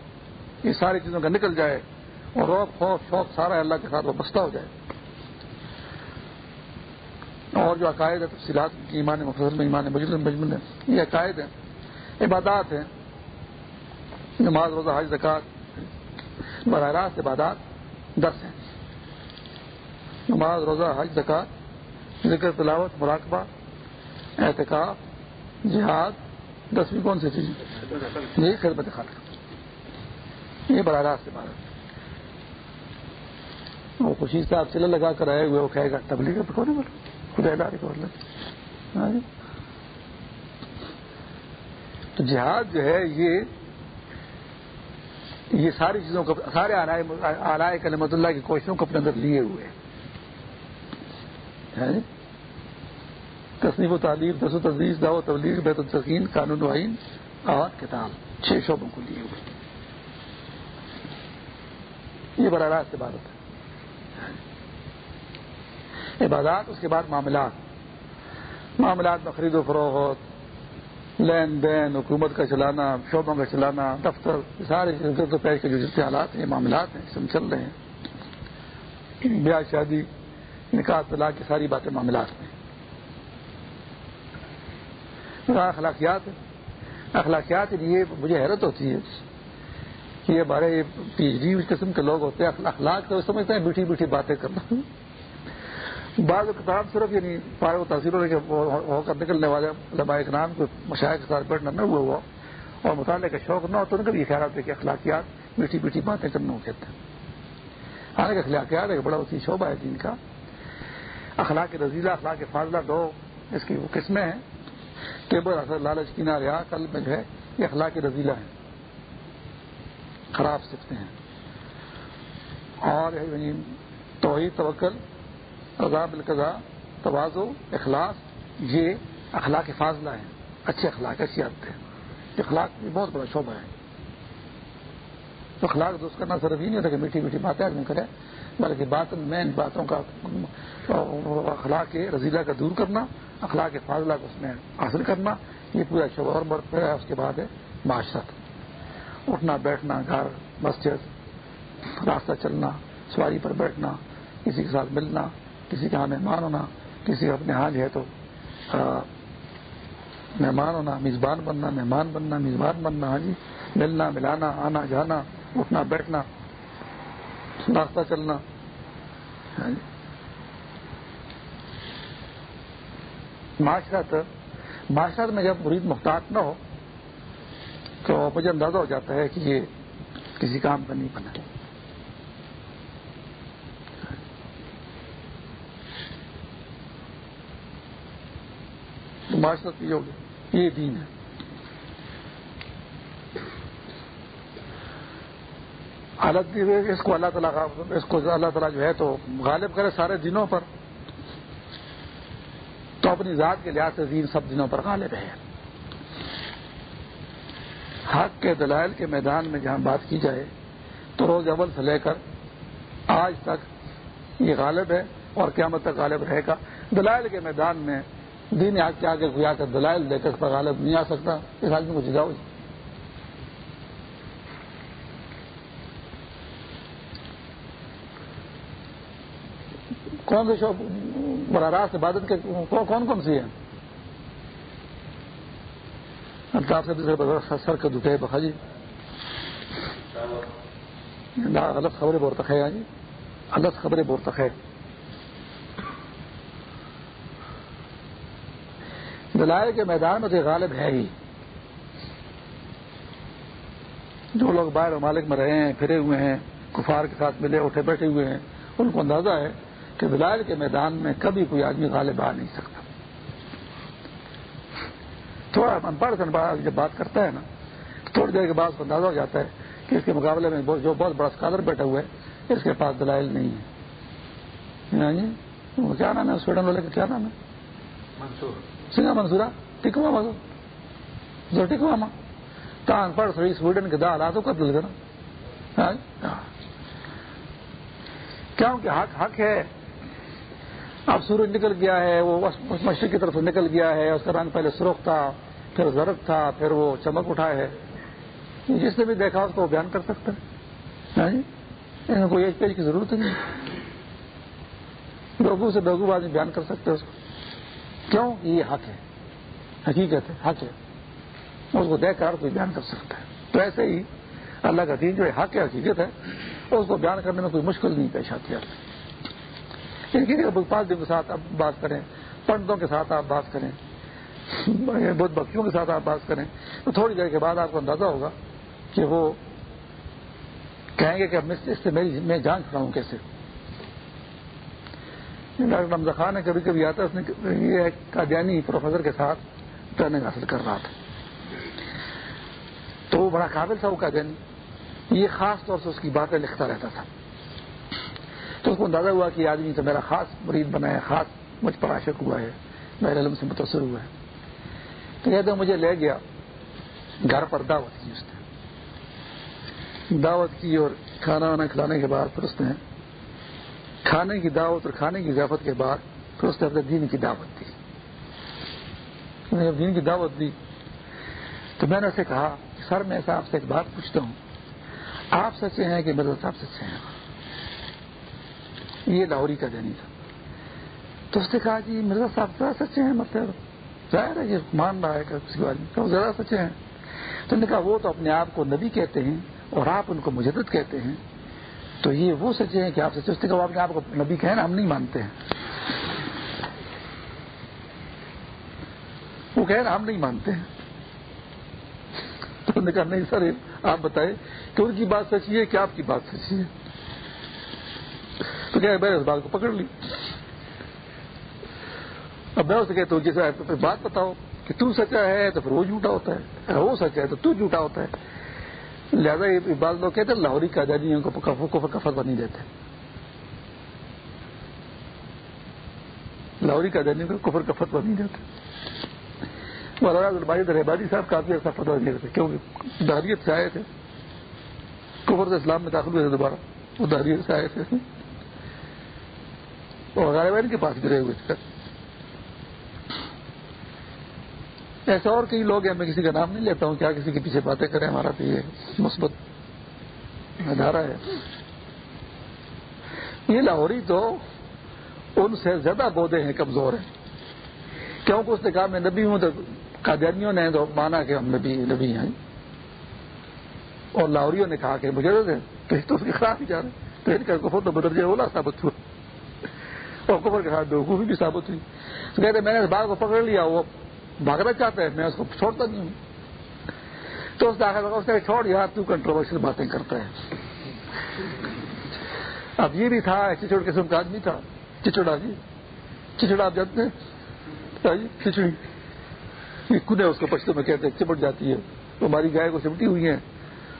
یہ ساری چیزوں کا نکل جائے۔ اور روب، خوف، شوق سارا اللہ کے ساتھ وابستہ ہو جائے۔ اور جو عقائد ہے تفصیلات کی ایمان مفصل میں، ایمان مجمن ہے یہ عقائد ہیں، عبادات ہیں۔ نماز، روزہ، حج زکات براہ راست عبادات دس ہیں۔ نماز، روزہ، حج زکات ذکر، تلاوت، مراقبہ احتکاب جہاد دسویں کون سی چیز یہ خدمت خالق یہ براہ راست عبادت۔ وہ خوشی صاحب چلے لگا کر آئے ہوئے، وہ کہے گا، تبلیغ تو کون بولے؟ خدا داری ہاں جی۔ کو تو جہاد جو ہے، یہ یہ ساری چیزوں کو سارے آلائے کلمت اللہ کی کوششوں کو اپنے اندر لیے ہوئے تصنیف و تعلیم دس و تجویز داو تبلیغ، بیت السکین قانون و آئین اور کتاب، چھ شعبوں کو لیے ہوئے یہ براہ راست عبادت ہے۔ عبادات، اس کے بعد معاملات۔ معاملات میں خرید و فروخت لین دین، حکومت کا چلانا، شعبوں کا چلانا، دفتر، سارے پیش کے جو جتنے حالات ہیں، معاملات ہیں اس میں چل رہے ہیں۔ بیاہ شادی، نکاح، طلاق کی ساری باتیں معاملات میں اخلاقیات اخلاقیات یہ مجھے حیرت ہوتی ہے کہ یہ ہمارے پی ایچ ڈی قسم کے لوگ ہوتے ہیں، اخلاق تو سمجھتے ہیں، میٹھی میٹھی باتیں کرنا۔ بعض کتاب صرف یعنی پائے و تاثیر ہو کر نکلنے والے علماء اکرام کو مشاعر کے ساتھ بیٹھنا نہ ہوا ہوا اور مطالعے کا شوق نہ ہو تو ان کا بھی خیال آتا ہے کہ اخلاقیات میٹھی میٹھی باتیں کرنا ہو کہتے ہیں۔ حالانکہ اخلاقیات ایک بڑا وسیع شعبہ ہے جن کا۔ اخلاق رضیلہ اخلاق فاضلہ دو اس کی وہ قسمیں ہیں ٹیبل اثر لالچ کی ریا کل میں جو ہے یہ اخلاق رضیلہ ہیں۔ خراب سکتے ہیں۔ اور یعنی توحید، توکل عذاب القضا توازو اخلاق یہ اخلاق فاضلہ ہیں، اچھے اخلاق، اچھی عادت ہے اخلاق بھی بہت بڑا شعبہ ہے۔ تو اخلاق دوست کرنا صرف ہی نہیں ہوتا کہ میٹھی میٹھی باتیں آدمی کرے بلکہ بات میں ان باتوں کا، اخلاق رضیلہ کا دور کرنا، اخلاق فاضلہ کو اس میں حاصل کرنا، یہ پورا شعبہ اور بڑھ ہے۔ اس کے بعد ہے معاشرت اٹھنا، بیٹھنا، گھر، مسجد، راستہ چلنا، سواری پر بیٹھنا، کسی کے ساتھ ملنا کسی کا مہمان ہونا، کسی اپنے ہاں جو ہے تو مہمان ہونا، میزبان بننا، مہمان بننا، میزبان بننا ہاں جی ملنا، ملانا، آنا، جانا، اٹھنا، بیٹھنا راستہ چلنا ہاں جی۔ معاشرت معاشرت میں جب مرید محتاط نہ ہو، تو مجھے اندازہ ہو جاتا ہے کہ یہ کسی کام کا نہیں بنا۔ معاشرت کی ہوگی۔ یہ دین ہے۔ حالت اس کو اللہ تعالیٰ اس کو اللہ تعالیٰ جو ہے تو غالب کرے سارے دنوں پر۔ تو اپنی ذات کے لحاظ سے دین سب دنوں پر غالب ہے۔ حق کے دلائل کے میدان میں جہاں بات کی جائے، تو روز اول سے لے کر آج تک یہ غالب ہے اور قیامت تک غالب رہے گا۔ دلائل کے میدان میں دین آگ کے آگے کوئی آ کر دلائل دے کر غالب نہیں آ سکتا اس آدمی کو جگاؤ کون سے شو براہ راست عبادت کے کون کون سی سے سر کا دکھے بخا جی۔ غلط خبریں بہت تخے جی۔ غلط خبریں بہت تخے دلائل کے میدان میں تو غالب ہے ہی۔ جو لوگ باہر ممالک میں رہے ہیں، پھرے ہوئے ہیں، کفار کے ساتھ ملے، اٹھے بیٹھے ہوئے ہیں۔ ان کو اندازہ ہے کہ دلائل کے میدان میں کبھی کوئی آدمی غالب آ نہیں سکتا۔ تھوڑا ان پڑھ کر جب بات کرتا ہے نا تھوڑی دیر کے بعد اس کو اندازہ ہو جاتا ہے کہ اس کے مقابلے میں جو بہت بڑا اسکالر بیٹھا ہوا ہے، اس کے پاس دلائل نہیں ہے یعنی کیا نام ہے؟ سویڈن والے کا کیا نام ہے؟ سنگا منصورا ٹکوا مزو جو ٹکوا ماں تان سوئی سویڈن کے دال آدھو قتل کرنا کیونکہ حق حق ہے. اب سورج نکل گیا ہے، وہ مشرق کی طرف نکل گیا ہے، اس کا رنگ پہلے سرخ تھا، پھر زرد تھا، پھر وہ چمک اٹھا ہے۔ جس نے بھی دیکھا، اس کو بیان کر سکتا ہے۔ جی؟ کوئی ایک پیج کی ضرورت نہیں۔ لوگوں سے لوگوں آدمی بیان کر سکتے اس کو۔ کیوں یہ حق ہے؟ حقیقت ہے، حق ہے۔ اس کو دیکھ کر کوئی بیان کر سکتا ہے۔ تو ایسے ہی اللہ کا دین جو ہے، حق ہے، حقیقت ہے، اس کو بیان کرنے میں کوئی مشکل نہیں پیش آتی ہے۔ پانچ دن جی کے ساتھ آپ بات کریں، پنڈتوں کے ساتھ آپ بات کریں بدھ بکیوں کے ساتھ آپ بات کریں، تو تھوڑی دیر کے بعد آپ کو اندازہ ہوگا کہ وہ کہیں گے کہ اس سے میں جان کھڑا ہوں کیسے۔ ڈاکٹر رمضا خان نے کبھی کبھی آتا اس نے یہ قادیانی پروفیسر کے ساتھ ٹریننگ حاصل کر رہا تھا۔ تو وہ بڑا قابل تھا وہ قادیانی۔ یہ خاص طور سے اس کی باتیں لکھتا رہتا تھا۔ تو اس کو اندازہ ہوا کہ آدمی تو میرا خاص مرید بنا ہے، خاص مجھ پر عاشق ہوا ہے، میرے علم سے متاثر ہوا ہے۔ تو کہتے مجھے لے گیا۔ گھر پر دعوت کی اس نے۔ دعوت کی اور کھانا وانا کھلانے کے بعد پھر اس نے کھانے کی دعوت اور کھانے کی ضیافت کے بعد پھر اس نے اپنے دین کی دعوت دی۔ دین کی دعوت دی تو میں نے اسے کہا سر میں ایسا آپ سے ایک بات پوچھتا ہوں۔ آپ سچے ہیں کہ میرے صاحب سچے ہیں؟ یہ لاہوری کا دینی تھا۔ تو اس نے کہا جی مرزا صاحب ذرا سچے ہیں مطلب ظاہر ہے یہ مان رہا ہے کسی بات ذرا سچے ہیں۔ تو نے کہا وہ تو اپنے آپ کو نبی کہتے ہیں اور آپ ان کو مجدد کہتے ہیں۔ تو یہ وہ سچے ہیں کہ آپ سچے اس نے کہا وہ آپ کو نبی کہیں نا، ہم نہیں مانتے ہیں۔ وہ کہہ ہم نہیں مانتے ہیں۔ تو انہوں نے کہا، نہیں سر، آپ بتائیں کہ ان کی بات سچی ہے کہ آپ کی بات سچی ہے؟ تو کیا میں اس بات کو پکڑ لی۔ اب میں اسے کہتا ہوں، جیسے بات بتاؤ کہ تو سچا ہے تو پھر وہ جھوٹا ہوتا ہے وہ سچا ہے تو تو جھوٹا ہوتا ہے۔ لہٰذا یہ بات لوگ کہتے ہیں لاہوری کا جانیوں کو کفر بنی دیتے لاہوری کا جانیوں کو کفر کفت بنی دیتے رحبادی صاحب کافی ایسا فتوا نہیں دیتے کیونکہ دہریت سے آئے تھے۔ کفر سے اسلام میں داخل ہوئے تھے دوبارہ، وہ دہریت سے آئے تھے اور غالبین کے پاس گرے ہوئے تھے۔ ایسے اور کئی لوگ ہیں، میں کسی کا نام نہیں لیتا ہوں، کیا کسی کے پیچھے باتیں کریں؟ ہمارا تو یہ مثبت ادارہ ہے۔ یہ لاہوری تو ان سے زیادہ بودے ہیں، کمزور ہیں۔ کیونکہ اس نے کہا، میں نبی ہوں تو قادیانیوں نے تو مانا کہ ہم نبی نبی ہیں۔ اور لاہوریوں نے کہا کہ مجھے تو اس کی خراب ہی جا رہے تو ان کا کفر تو بدرجے اولا ثابت ہوا۔ اور کفر کے ساتھ بیوقوفی بھی ثابت ہوئی۔ تو کہتے میں نے اس بات کو پکڑ لیا، وہ بھاگنا چاہتا ہے، میں اس کو چھوڑتا نہیں ہوں۔ تو اس داخل اس نے چھوڑ یار تو کنٹروورشل باتیں کرتا ہے۔ اب یہ بھی تھا چچڑ قسم کا آدمی تھا۔ چچڑا جی چچڑا آپ جانتے ہیں؟ کھچڑی۔ کنہیں اس کو پشتوں میں کہتے ہیں چپٹ جاتی ہے۔ تو ہماری گائے کو چمٹی ہوئی ہے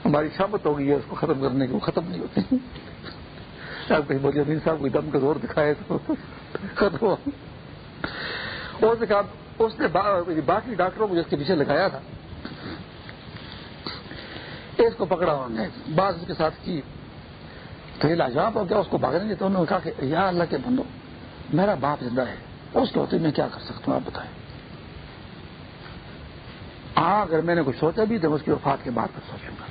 ہماری شامت ہو گئی ہے اس کو ختم کرنے کی، وہ ختم نہیں ہوتی۔ آپ کہیں بولے امین صاحب کوئی دم کا زور دکھائے تو ختم ہوا۔ اس نے باقی ڈاکٹروں کو جس کے پیچھے لگایا تھا، اس کو پکڑا انہوں نے، بعض اس کے ساتھ کی۔ تو یہ لاجواب ہو گیا، اس کو بھاگنے دیتے انہوں نے کہا کہ یا اللہ کے بندو، میرا باپ زندہ ہے، اس کے ہوتے میں کیا کر سکتا ہوں؟ آپ بتائیں۔ ہاں اگر میں نے کچھ سوچا بھی، تو اس کی وفات کے بعد پھر سوچوں گا۔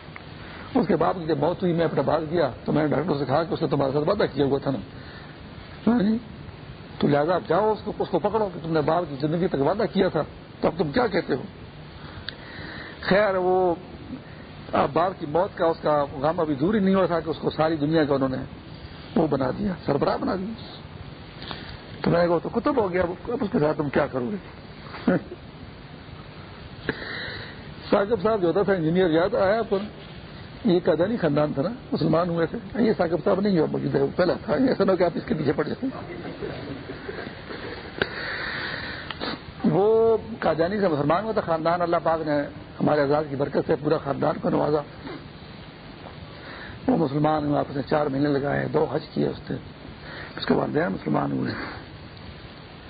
اس کے بعد جب موت ہوئی، میں اپنا بھاگ دیا تو میں نے ڈاکٹر سے کہا کہ اس نے تمہارے ساتھ وعدہ کیا ہوا تھا نا۔ ہاں جی؟ تو لہٰذا آپ جاؤ، اس کو اس کو پکڑو کہ تم نے باپ کی زندگی تک وعدہ کیا تھا۔ تو اب تم کیا کہتے ہو؟ خیر، وہ باپ کی موت کا اس کا غم ابھی دور ہی نہیں ہو تھا کہ اس کو ساری دنیا کا انہوں نے وہ بنا دیا، سربراہ بنا دیا۔ تو میں تو کتب ہو گیا، اب اس کے ساتھ تم کیا کرو گے؟ ثاقب صاحب جو ہوتا تھا انجینئر، یاد آیا پر یہ قدانی خاندان تھا نا، مسلمان ہوئے تھے۔ یہ ثاقب صاحب نہیں ہوا موجود ہے پہلا تھا۔ ایسا نہ کہ آپ اس کے پیچھے پڑ جاتے۔ وہ قادانی سے مسلمان ہوا تھا، خاندان اللہ پاک نے ہمارے آزاد کی برکت سے پورا خاندان کو نوازا۔ وہ مسلمان ہوئے آپ نے چار مہینے لگائے، دو حج کیا اس نے اس کے بعد مسلمان ہوئے۔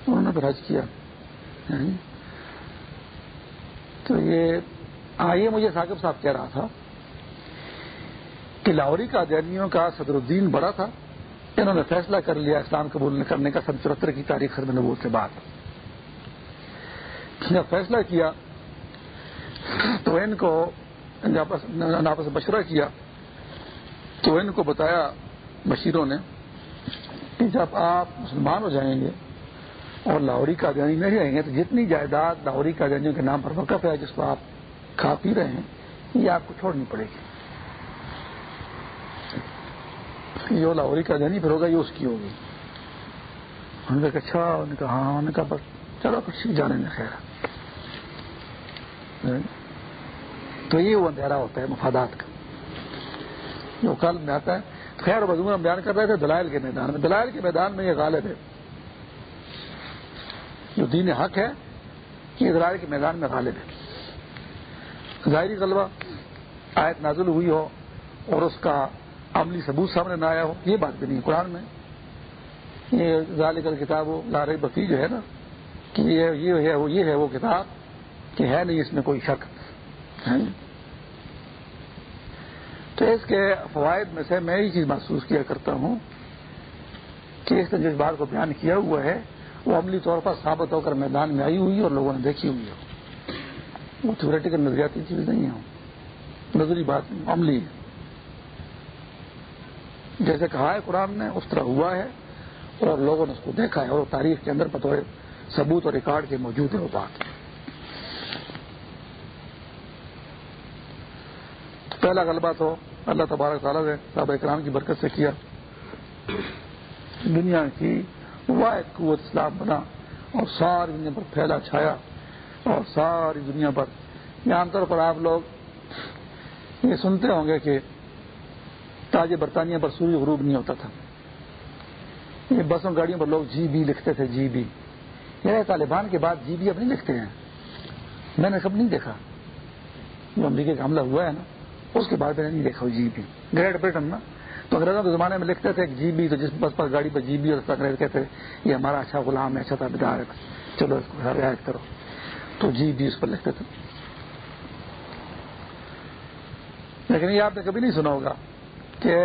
انہوں نے پھر حج کیا۔ یعنی تو یہ ہاں یہ مجھے ثاقب صاحب کہہ رہا تھا۔ کہ لاہوری کا دینیوں کا صدر الدین بڑا تھا۔ انہوں نے فیصلہ کر لیا اسلام قبول کرنے کا سن چورہتر کی تاریخ خرم نبوت سے بعد۔ جب فیصلہ کیا تو ان کو آپس مشورہ کیا تو ان کو بتایا بشیروں نے کہ جب آپ مسلمان ہو جائیں گے اور لاہوری کا نہیں رہیں گے تو جتنی جائیداد لاہوری کا کے نام پر وقف ہے جس کو آپ کھا پی رہے ہیں، یہ آپ کو چھوڑنی پڑے گی۔ جو لاہوری کا جانی پھر ہوگا یہ اس کی ہوگی۔ انہوں نے کہا اچھا انہوں نے کہا ہاں انہوں نے کہا، بس چلو، کچھ جانے میں خیر ہاں۔ تو یہ وہ اندھیرا ہوتا ہے مفادات کا۔ جو کل میں آتا ہے۔ خیر بدو ہم بیان کر رہے تھے دلائل کے میدان میں۔ دلائل کے میدان میں یہ غالب ہے۔ جو دین حق ہے، یہ دلائل کے میدان میں غالب ہے۔ ظاہری غلبہ آیت نازل ہوئی ہو اور اس کا عملی ثبوت سامنے نہ آیا ہو، یہ بات بھی نہیں قرآن میں یہ ظال کر کتاب لار بفی جو ہے نا، کہ یہ ہے وہ یہ ہے وہ کتاب کہ ہے نہیں، اس میں کوئی شک۔ ہاں جی۔ تو اس کے فوائد میں سے میں یہ چیز محسوس کیا کرتا ہوں کہ اس نے جس بات کو بیان کیا ہوا ہے، وہ عملی طور پر ثابت ہو کر میدان میں آئی ہوئی اور لوگوں نے دیکھی ہوئی ہو وہ تھوریٹیکل نظریاتی چیز نہیں ہے۔ نظری بات نہیں، عملی ہے۔ جیسے کہا ہے قرآن نے، اس طرح ہوا ہے اور لوگوں نے اس کو دیکھا ہے اور تاریخ کے اندر پتہ ثبوت اور ریکارڈ کے موجود ہے وہ بات۔ پہلا غلبہ تو اللہ تبارک تعالیٰ نے صاحب اکرام کی برکت سے کیا۔ دنیا کی واحد قوت اسلام بنا اور ساری دنیا پر پھیلا چھایا اور ساری دنیا پر۔ یہ عام طور پر آپ لوگ یہ سنتے ہوں گے کہ تاج برطانیہ پر سوری غروب نہیں ہوتا تھا۔ یہ بسوں، گاڑیوں پر لوگ جی بی لکھتے تھے جی بی۔ یہ طالبان کے بعد جی بی اب نہیں لکھتے ہیں۔ میں نے کب نہیں دیکھا۔ جو امریکہ کا حملہ ہوا ہے نا، اس کے بعد میں نے نہیں دیکھا جی بی۔ گریٹ برٹن نا۔ تو انگریزوں کے زمانے میں لکھتے تھے جی بی، تو جس بس پر گاڑی پر جی بی اور انگریز کہتے یہ ہمارا اچھا غلام ہے اچھا تھا ہے۔ چلو اس کو رعایت کرو۔ تو جی بھی اس پر لکھتے تھے۔ لیکن یہ آپ نے کبھی نہیں سنا ہوگا۔ کہ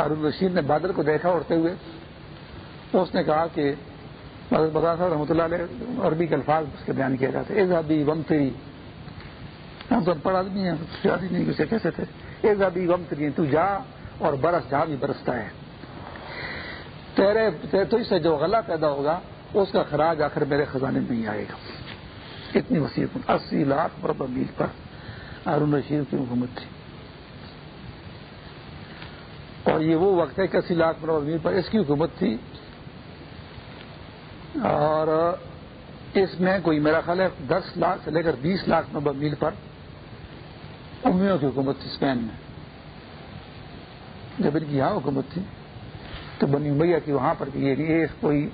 ارون رشید نے بادل کو دیکھا اڑتے ہوئے تو اس نے کہا کہ بتا صاحب رحمۃ اللہ علیہ، عربی کے الفاظ اس کے بیان کیا جاتے ایزابی وم تری ہم تو پڑھ آدمی ہیں شادی نہیں، اسے کیسے تھے؟ ایزابی وم تری تو جا اور برس جہاں بھی برستا ہے۔ تیرے تو اس سے جو غلہ پیدا ہوگا، اس کا خراج آخر میرے خزانے میں ہی آئے گا۔ کتنی وسیع اسی لاکھ بربر میل پر ہارون رشید کی حکومت تھی۔ اور یہ وہ وقت ہے کہ اسی لاکھ بربر میل پر اس کی حکومت تھی۔ اور اس میں کوئی میرا خیال ہے دس لاکھ سے لے کر بیس لاکھ بربر میل پر امیوں کی حکومت تھی اسپین میں۔ جب ان کی یہاں حکومت تھی، تو بنی امیہ کی وہاں پر بھی یہ کوئی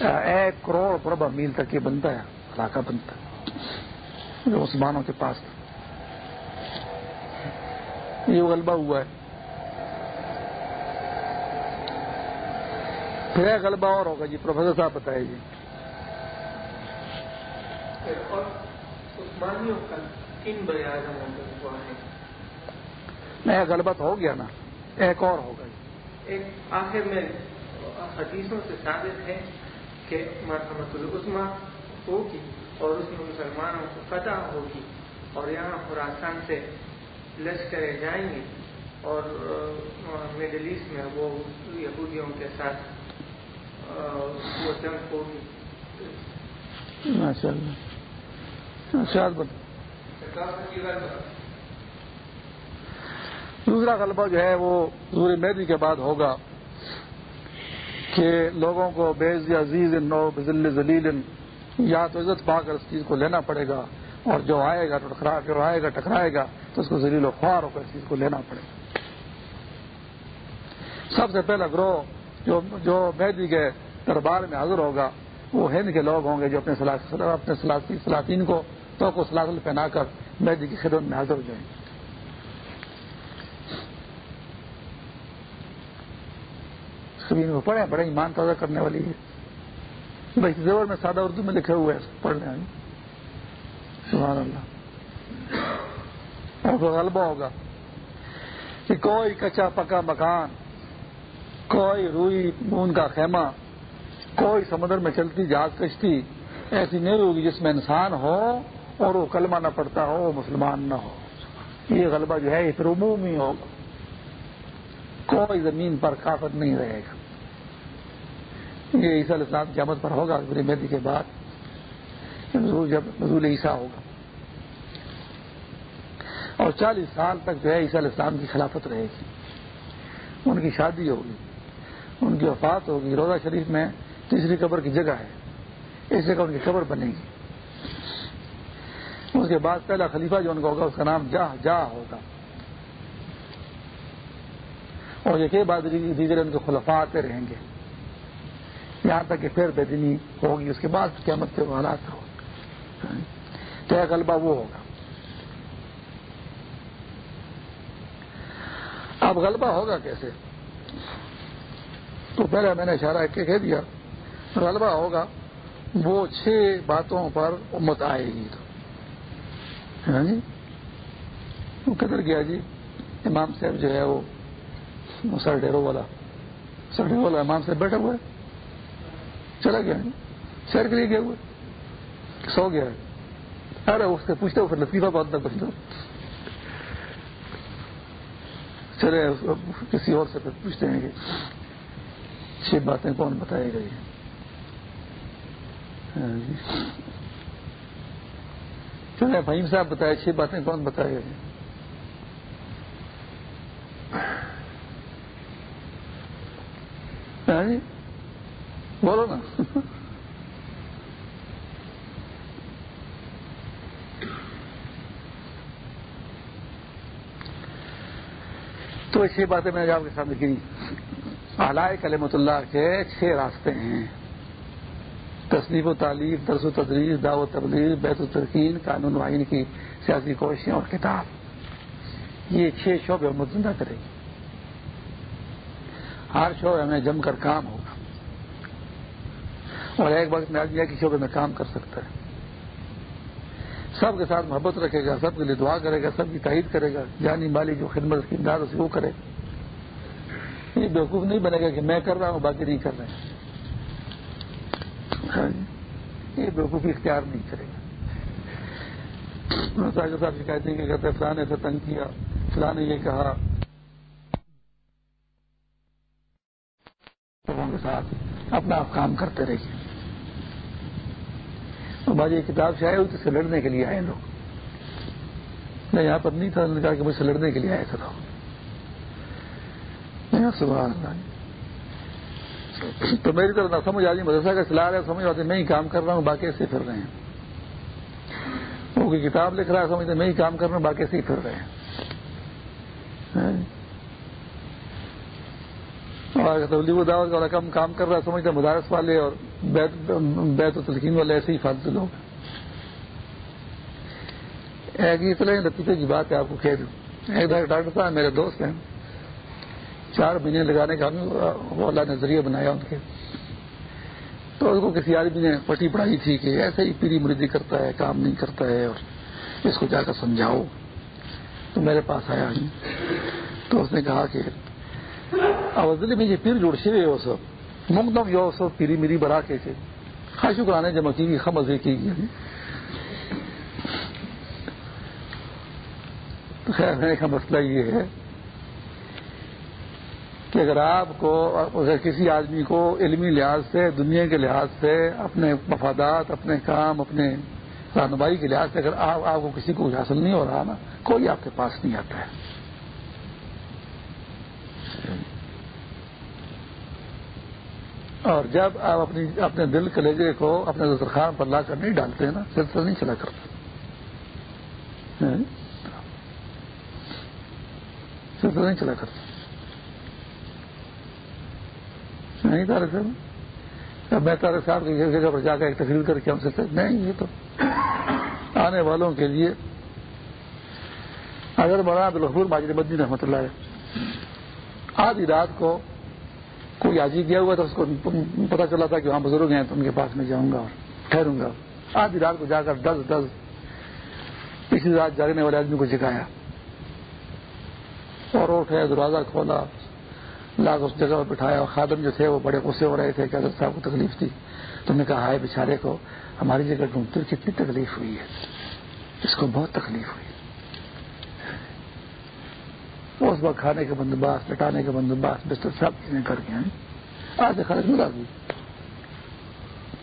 ایک کروڑ بربر میل تک یہ بنتا ہے، علاقہ بنتا ہے۔ جو مسلمانوں کے پاس تھا۔ یہ غلبہ ہوا ہے۔ پھر ایک غلبہ اور ہوگا جی پروفیسر صاحب بتائیے جی۔ میں غلبہ تو ہو گیا نا۔ ایک اور ہوگا جی۔ ایک آخر میں حدیثوں سے ثابت ہے کہ مرحمت العثما ہوگی اور اس میں مسلمانوں کو فتح ہوگی اور یہاں خوراسان سے لشکریں جائیں گے اور مڈل ایسٹ میں وہ یہودیوں کے ساتھ ہاں، دوسرا غلبہ جو ہے وہ حضور مہدی کے بعد ہوگا کہ لوگوں کو بیز عزیز نو بزل ذلیل یا تو عزت پا کر اس چیز کو لینا پڑے گا اور جو آئے گا ٹکرا جو آئے گا، ٹکرائے گا، تو اس کو ذلیل و خوار ہو کر اس چیز کو لینا پڑے گا۔ سب سے پہلا گروہ جو جو مہدی کے دربار میں حاضر ہوگا، وہ ہند کے لوگ ہوں گے جو اپنے اپنے سلاطین کو تو کو سلاسل پہنا کر مہدی کی خدمت میں حاضر ہو جائیں۔ گے کو پڑھے بڑے ایمان تازہ کرنے والی ہے۔ بھائی، زبر میں سادہ اردو میں لکھے ہوئے پڑھ لیں۔ سبحان اللہ۔ اور کو غلبہ ہوگا کہ کوئی کچا پکا مکان کوئی روئی مون کا خیمہ، کوئی سمندر میں چلتی جہاز کشتی، ایسی نہیں ہوگی جس میں انسان ہو اور وہ کلمہ نہ پڑتا ہو، وہ مسلمان نہ ہو۔ یہ غلبہ جو ہے، یہ پھر ہوگا۔ کوئی زمین پر کافت نہیں رہے گا۔ یہ عیسیٰ علیہ السلام قیامت پر ہوگا میری مہدی کے بعد۔ جب نزول عیسیٰ ہوگا۔ اور چالیس سال تک جو ہے، عیسیٰ علیہ السلام کی خلافت رہے گی۔ ان کی شادی ہوگی۔ ان کی وفات ہوگی، روزہ شریف میں تیسری قبر کی جگہ ہے۔ اس جگہ ان کی قبر بنے گی۔ اس کے بعد پہلا خلیفہ جو ان کا ہوگا، اس کا نام جا جا ہوگا۔ اور یہ کہ بعد دیگر ان کے خلفا آتے رہیں گے۔ یہاں تک کہ پھر بے دینی ہوگی، اس کے بعد قیامت کے حالات ہو تو ایک غلبہ وہ ہوگا۔ اب غلبہ ہوگا کیسے؟ تو پہلے میں نے اشارہ کہہ دیا، غلبہ ہوگا، وہ چھ باتوں پر امت آئے گی تو۔ ہاں جی؟ وہ کدھر گیا جی؟ امام صاحب جو ہے وہ سر ڈیرو والا، سر ڈیرو والا امام صاحب بیٹھا ہوا ہے۔ چلا گیا شہر کے لیے گیا ہوا سو گیا ارے، اس سے پوچھتے پھر لطیفہ بہت تک بچتا چلے کسی اور سے پھر پوچھتے ہیں کہ چھ باتیں کون بتائے گئی ہاں جی۔ چلے فہیم صاحب بتائے چھ باتیں کون بتائے گئے ہاں جی۔ بولو نا۔ تو چھ باتیں میں نے آپ کے سامنے کی۔ آلائے کلمت اللہ کے چھ راستے ہیں۔ تصنیف و تعلیم درس و تدریس دعوت تبلیغ، بیت و ترکین قانون وائن کی سیاسی کوششیں اور کتاب۔ یہ چھ شعبے ہم زندہ کریں گے ہر شعبے ہمیں جم کر کام ہوگا۔ اور ایک وقت میں آدمی کی شعبے میں کام کر سکتا ہے۔ سب کے ساتھ محبت رکھے گا، سب کے لیے دعا کرے گا، سب کی تائید کرے گا جانی مالی جو خدمت کی امداد اسے وہ کرے۔ گا یہ بیوقوف نہیں بنے گا کہ میں کر رہا ہوں، باقی نہیں کر رہے ہیں۔ ہاں جی۔ یہ بیوقوفی اختیار نہیں کرے گا۔ صاحب شکایت نہیں کرتے فلاں نے تنگ کیا، فلاں نے یہ کہا۔ لوگوں کے ساتھ اپنا آپ کام کرتے رہیے۔ بازی کتاب سے آئے ہوئے سے لڑنے کے لیے آئے لوگ۔ میں یہاں پر نہیں تھا، انہوں نے کہا کہ مجھ سے لڑنے کے لیے آئے تھے تو میری طرف نہ سمجھ آدمی مدرسہ کا چلا رہے سمجھ آتے میں ہی کام کر رہا ہوں، باقی ایسے پھر رہے ہیں۔ وہ کوئی کتاب لکھ رہا ہے سمجھتے میں ہی کام کر رہا ہوں، باقی ایسے ہی پھر رہے ہیں۔ ہاں؟ تبلیغ دعوت والا کم کام کر رہا ہے سمجھتے مدارس والے اور بیت و تلقین والے، ایسے ہی فالتو لوگ ایک اتنے لطیفے کی بات ہے، آپ کو کہہ دوں۔ ایک ڈاکٹر صاحب میرے دوست ہیں۔ چار مہینے لگانے کا وہ اللہ نے ذریعہ بنایا ان کے۔ تو اس کو کسی آدمی نے پٹی پڑھائی تھی کہ ایسے ہی پیری مریدی کرتا ہے، کام نہیں کرتا ہے اور اس کو جا کر سمجھاؤ۔ تو میرے پاس آیا ہوں تو اس نے کہا کہ اوزلی میں یہ پیر جوڑ شوے ہو سب۔ مقدم جو سب پیری میری برا کے تھے۔ خاشو کرانے جمع کی گئی، خم ازے کی گئی۔ تو خیر، میرے کا مسئلہ یہ ہے کہ اگر آپ کو اگر کسی آدمی کو علمی لحاظ سے، دنیا کے لحاظ سے، اپنے مفادات، اپنے کام، اپنے رہنمائی کے لحاظ سے اگر آپ آپ کو کسی کو حاصل نہیں ہو رہا نا، کوئی آپ کے پاس نہیں آتا ہے۔ اور جب آپ اپنی، اپنے دل کلیجے کو اپنے دسترخوان پر لا کر نہیں ڈالتے نا، سلسلہ نہیں چلا کرتا ہاں؟ سلسلہ نہیں چلا کرتا نہیں تارے صاحب میں تارے صاحب کی جگہ پر جا کر ایک تقریر کر کے ہم سے نہیں، یہ تو آنے والوں کے لیے۔ اگر مولانا عبدالحور ماجد مدنی رحمۃ اللہ ہے آدھی رات کو کوئی آجی گیا ہوا تھا، اس کو پتا چلا تھا کہ وہاں بزرگ ہیں، تو ان کے پاس میں جاؤں گا اور ٹھہروں گا۔ آدھی رات کو جا کر دس دس، پچھلی رات جاگنے والے آدمی کو جگایا۔ اور اٹھے، دروازہ کھولا۔ لاگ اس جگہ پر بٹھایا اور خادم جو تھے وہ بڑے غصے ہو رہے تھے کہ حضرت صاحب کو تکلیف تھی۔ تم نے کہا، ہائے بیچارے کو، ہماری جگہ ڈھونڈتے کتنی تکلیف ہوئی ہے۔ اس کو بہت تکلیف ہوئی۔ اس وقت کھانے کا بندوبست، لٹانے کا بندوبست بستر سب چیزیں کر کے ہیں۔ آج خرچ ملا دی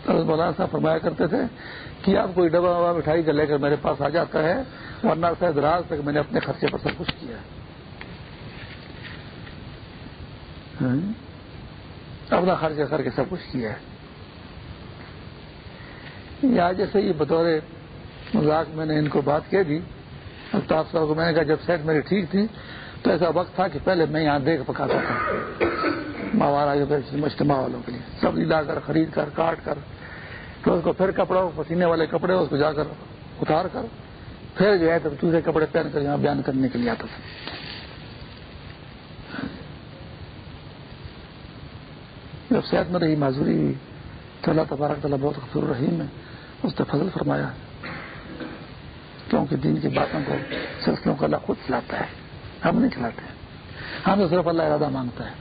مولانا صاحب فرمایا کرتے تھے کہ آپ کوئی ڈبا وبا مٹھائی کا لے کر میرے پاس آ جاتا ہے، ورنہ سے دراز تک میں نے اپنے خرچے پر سب کچھ کیا ہے۔ ہاں۔ اپنا خرچہ کر کے سب کچھ کیا ہے۔ یا جیسے یہ بطور مذاق میں نے ان کو بات کہہ دی الطاف صاحب کو میں نے کہا جب سیٹ میری ٹھیک تھی تو ایسا وقت تھا کہ پہلے میں یہاں دیکھ پکاتا تھا ماوارا جو اجتماع والوں کے لیے۔ سب لا کر، خرید کر، کاٹ کر۔ تو اس کو پھر کپڑا پسینے والے کپڑے، اس کو جا کر اتار کر۔ پھر جو ہے تو دوسرے کپڑے پہن کر یہاں بیان کرنے کے لیے آتا تھا۔ جب صحت میں رہی، معذوری ہوئی۔ تو اللہ تبارک تعالیٰ بہت خصور رحیم ہے۔ اس نے فضل فرمایا۔ کیونکہ دین کی باتوں کو، سلسلوں کو اللہ خود چلاتا ہے۔ ہم نہیں چلاتے۔ ہم تو صرف اللہ ارادہ مانگتا ہے۔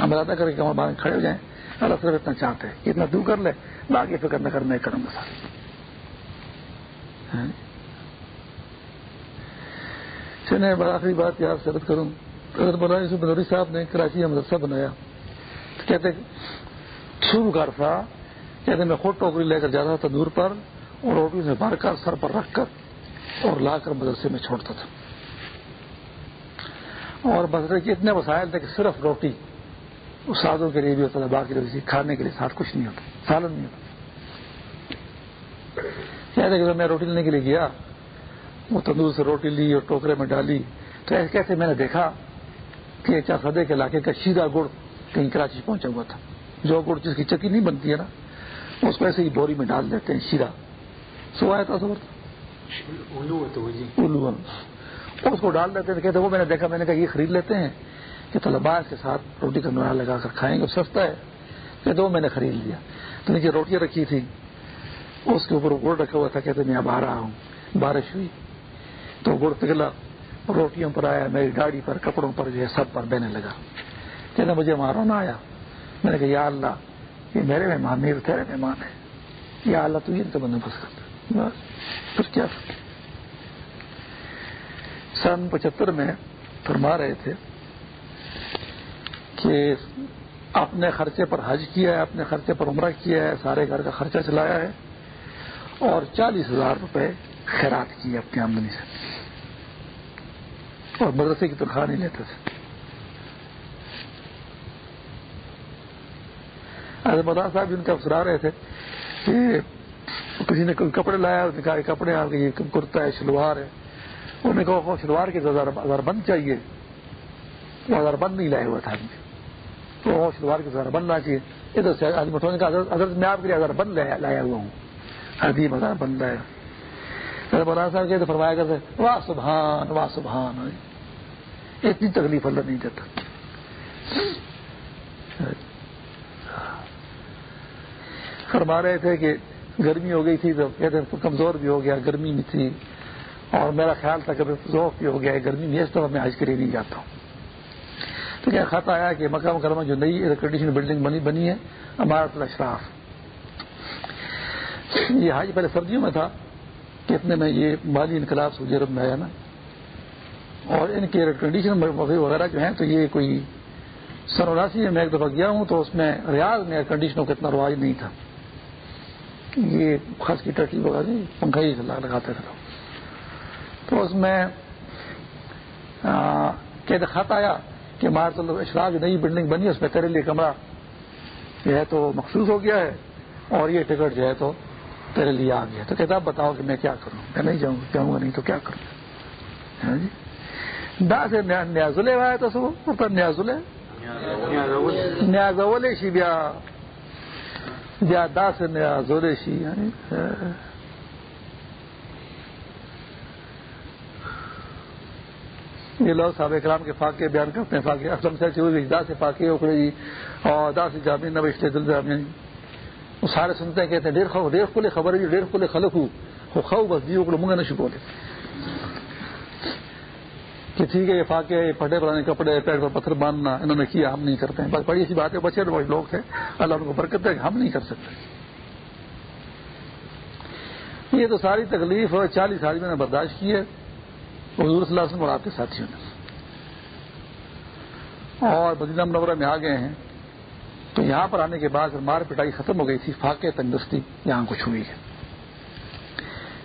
ہم ارادہ کر کے ہمارے کھڑے ہو جائیں۔ اللہ صرف اتنا چاہتے ہیں۔ اتنا دور کر لے، باقی فکر نہ کرنا کروں گا سر ہاں؟ چلے آخری بات یاد سرد کروں۔ اگر بنائی بنوری صاحب نے کراچی میں مدرسہ بنایا۔ کہتے شروع کر تھا، کہتے میں خود ٹوکری لے کر جاتا تھا تندور پر، اور روٹی سے بھر کر، سر پر رکھ کر، اور لا کر مدرسے میں چھوڑتا تھا۔ اور مدرسے کے اتنے وسائل تھے کہ صرف روٹی، استادوں کے لیے بھی ہوتا تھا، باقی روٹی کھانے کے لیے ساتھ کچھ نہیں ہوتا، سالن نہیں ہوتا۔ کہتے کہ میں روٹی لینے کے لیے گیا، وہ تندور سے روٹی لی اور ٹوکرے میں ڈالی، تو ایسے کیسے میں نے دیکھا کہ چار سدے کے علاقے کا شیرا گڑ کہیں کراچی پہنچا ہوا تھا۔ جو گڑ جس کی چکی نہیں بنتی ہے نا اس کو ایسے ہی بوری میں ڈال دیتے ہیں شیرا سو آیا تھا اس کو ڈال دیتے تھے کہتے وہ میں نے دیکھا میں نے کہا یہ خرید لیتے ہیں کہ طلبا کے ساتھ روٹی کا نوڑا لگا کر کھائیں گے سستا ہے۔ کہتے وہ میں نے خرید لیا۔ تو نیچے روٹیاں رکھی تھی اس کے اوپر گڑ رکھا ہوا تھا کہتے میں اب آ رہا ہوں۔ بارش ہوئی۔ تو گڑ پگلا روٹیوں پر آیا میری گاڑی پر کپڑوں پر جو ہے سب پر بہنے لگا۔ کہتے مجھے وہاں رونا آیا۔ میں نے کہا، یا اللہ، یہ میرے مہمان نہیں تیرے مہمان ہے یا اللہ، تو یہ تو بندوبست کرتا پھر کیا سن پچہتر میں فرما رہے تھے کہ اپنے خرچے پر حج کیا ہے، اپنے خرچے پر عمرہ کیا ہے، سارے گھر کا خرچہ چلایا ہے اور چالیس ہزار روپے خیرات کی اپنی آمدنی سے۔ اور مدرسے کی تنخواہ نہیں لیتے تھے مولانا صاحب جن کا افسرا رہے تھے کہ کسی نے کوئی کپڑے لایا، اس نے کہا کپڑے آ گئے کرتا ہے، شلوار ہے۔ انہوں نے کہا شلوار کے ہزار بند چاہیے۔ ہزار بند نہیں لائے ہوا تھا تو شلوار کے ہزار بند لا چاہیے ادھر سے آدمی نے کہا، حضرت میں آپ کے لیے ہزار بند لایا ہوا ہوں۔ حدیب ہزار بند لایا مولانا صاحب کہتے فرمایا کرتے واہ سبحان واہ سبحان۔ اتنی تکلیف اللہ نہیں دیتا۔ فرما رہے تھے کہ گرمی ہو گئی تھی تو کہتے ہیں تو کمزور بھی ہو گیا، گرمی بھی تھی۔ اور میرا خیال تھا کہ ذوق بھی ہو گیا ہے، گرمی میں اس طرح میں آج کے لیے نہیں جاتا ہوں۔ تو کیا خط آیا کہ مکہ مکرمہ جو نئی ایئر کنڈیشن بلڈنگ بنی بنی ہے امارت الاشراف۔ یہ حاج پہلے سردیوں میں تھا کہ اتنے میں یہ مالی انقلاب سعودی عرب میں آیا نا۔ اور ان کے ایئر کنڈیشن وغیرہ جو ہیں تو یہ کوئی سن اراسی میں میں ایک دفعہ گیا ہوں تو اس میں ریاض میں ایئر کنڈیشنوں کا اتنا رواج نہیں تھا۔ یہ خاص کی ٹٹی جی، وغیرہ پنکھا ہی لگاتے تھے تو۔ اس میں قید خط آیا کہ مارت اشراف نئی بلڈنگ بنی ہے اس میں تیرے لیے کمرہ۔ جو ہے تو مخصوص ہو گیا ہے اور یہ ٹکٹ جو ہے تو تیرے لیے آ گیا تو کہتا بتاؤ کہ میں کیا کروں؟ میں نہیں جاؤں جاؤں گا نہیں تو کیا کروں؟ ہاں جی۔ دا سے نیازلے آیا تو سب نیازلے نیازولے شی بیا بیا دا سے نیازولے شی یعنی یہ لوگ صاحب کرام کے فاقے بیان کرتے ہیں، فاقے اسلم سے چوبیس دا سے فاقے اکڑے جی۔ اور دا سے جامع نہ بیچتے دل جامع وہ سارے سنتے ہیں، کہتے ہیں ڈیر خو ڈیر کھلے خبر ہے جی، ڈیر کھلے خلق ہوں وہ خو بس دیو کو منگا نہ شکولے کہ ٹھیک ہے، یہ فاقے پھٹے پرانے کپڑے، پیٹ پر پتھر باندھنا، انہوں نے کیا، ہم نہیں کرتے ہیں۔ بس بڑی ایسی بات ہے بچے بڑے لوگ تھے اللہ ان کو برکت ہے کہ ہم نہیں کر سکتے۔ یہ تو ساری تکلیف چالیس آدمی نے برداشت کی ہے۔ حضور صلی اللہ علیہ وسلم اور آپ کے ساتھیوں نے۔ اور مدینہ منورہ میں آ گئے ہیں۔ تو یہاں پر آنے کے بعد مار پٹائی ختم ہو گئی تھی، فاقے تندرستی یہاں کچھ ہوئی ہے۔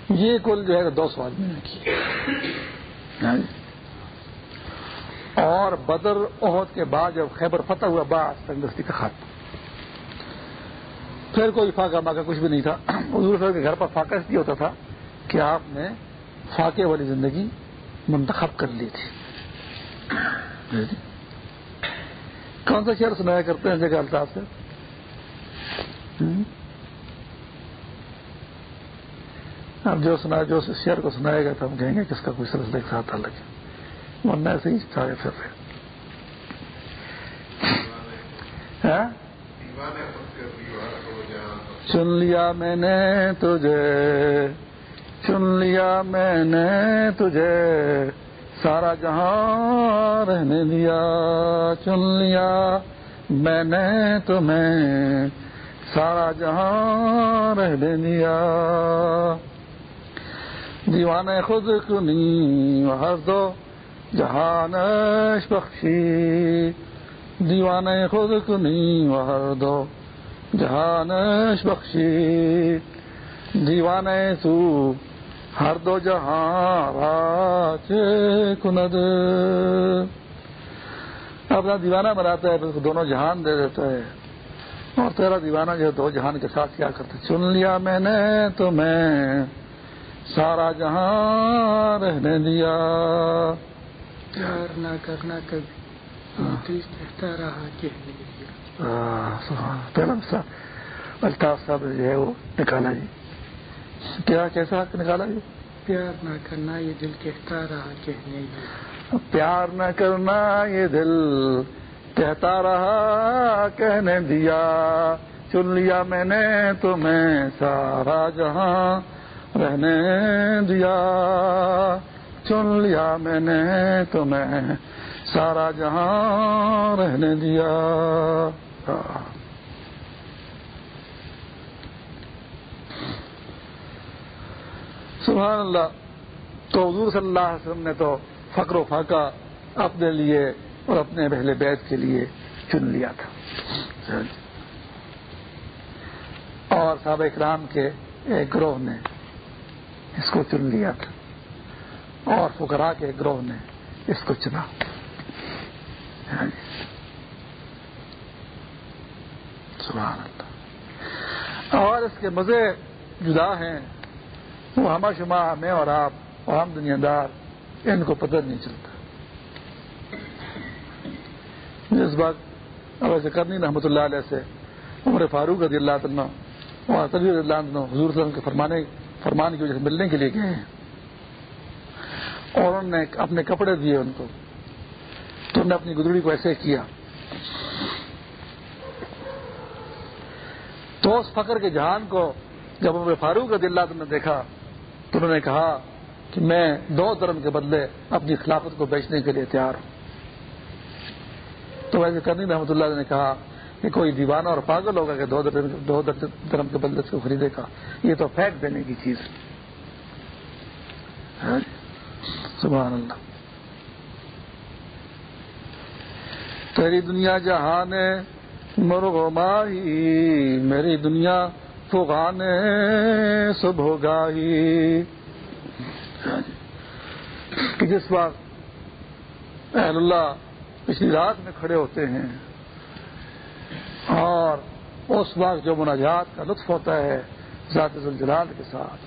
یہ کل جو ہے، دو سو آدمی نے کی ہاں جی۔ اور بدر عہد کے بعد جب خیبر فتح ہوا، بعد تندرستی کا خط پھر کوئی فاقہ ماقہ کچھ بھی نہیں تھا۔ حضور صاحب کے گھر پر فاقہ اس لیے ہوتا تھا کہ آپ نے فاقے والی زندگی منتخب کر لی تھی۔ کون سا شعر سنایا کرتے ہیں جگہ الطاف سے؟ اب جو سنا، جو شعر کو سنائے گا تو ہم کہیں گے کہ اس کا کوئی سلسلہ ایک ساتھ الگ ہے۔ ورنہ ایسے ہی پھر رہے ہاں؟ چن لیا میں نے تجھے، چن لیا میں نے تجھے، سارا جہاں رہنے دیا۔ چن لیا میں نے تمہیں، سارا جہاں رہنے دیا۔ دیوان خود کنی، ہر دو جہانش بخشی دیوان خود کنی ہر دو۔ جہانش بخشی دیوان تو ہر دو جہاں کند۔ اپنا دیوانہ بناتا ہے، پھر دونوں جہان دے دیتا ہے۔ اور تیرا دیوانہ جو دو جہان کے ساتھ کیا کرتے چن لیا میں نے تو میں سارا جہاں رہنے دیا۔ پیار نہ کرنا کبھی. کہتا رہا پہلا الطاف صاحب جو ہے وہ نکالا جی. کیا کیسا نکالا جی؟ پیار نہ کرنا یہ دل کہتا رہا کہنے پیار نہ کرنا یہ دل کہتا رہا کہنے دیا. چن لیا میں نے تمہیں سارا جہاں رہنے دیا. چن لیا میں نے تمہیں، سارا جہاں رہنے دیا۔ سبحان اللہ، تو حضور صلی اللہ علیہ وسلم نے تو فقر و فاقہ اپنے لیے اور اپنے پہلے بیت کے لیے چن لیا تھا۔ اور صحابہ اکرام کے ایک گروہ نے اس کو چن لیا تھا۔ اور فکرا کے گروہ نے اس کو چنا۔ سبحان اللہ۔ اور اس کے مزے جدا ہیں۔ وہ ہما شما میں اور آپ اور ہم دنیا دار، ان کو پتہ نہیں چلتا۔ جس بات اب کرنی رحمۃ اللہ علیہ سے۔ عمر فاروق رضی اللہ عنہ اور رضی اللہ عنہ حضور صلی اللہ علیہ وسلم کے فرمانے، فرمان کی وجہ سے ملنے کے لیے گئے ہیں۔ اور انہوں نے اپنے کپڑے دیے ان کو۔ تو انہوں نے اپنی گدڑی کو ایسے کیا۔ تو اس فخر کے جہان کو جب عمر فاروق کا دلہ نے دیکھا، تو انہوں نے کہا کہ میں دو درم کے بدلے اپنی خلافت کو بیچنے کے لیے تیار ہوں۔ تو ویسے کرنی رحمۃ اللہ نے کہا کہ کوئی دیوانہ اور پاگل ہوگا کہ دو دو درم کے بدلے اس کو خریدے کا یہ تو پھینک دینے کی چیز۔ ہاں جی۔ سبحان اللہ۔ تیری دنیا جہان مرغ ماہی، میری دنیا فغان صبح گاہی۔ کہ جس وقت اہل اللہ پچھلی رات میں کھڑے ہوتے ہیں، اور اس وقت جو مناجات کا لطف ہوتا ہے ذات الجلال کے ساتھ،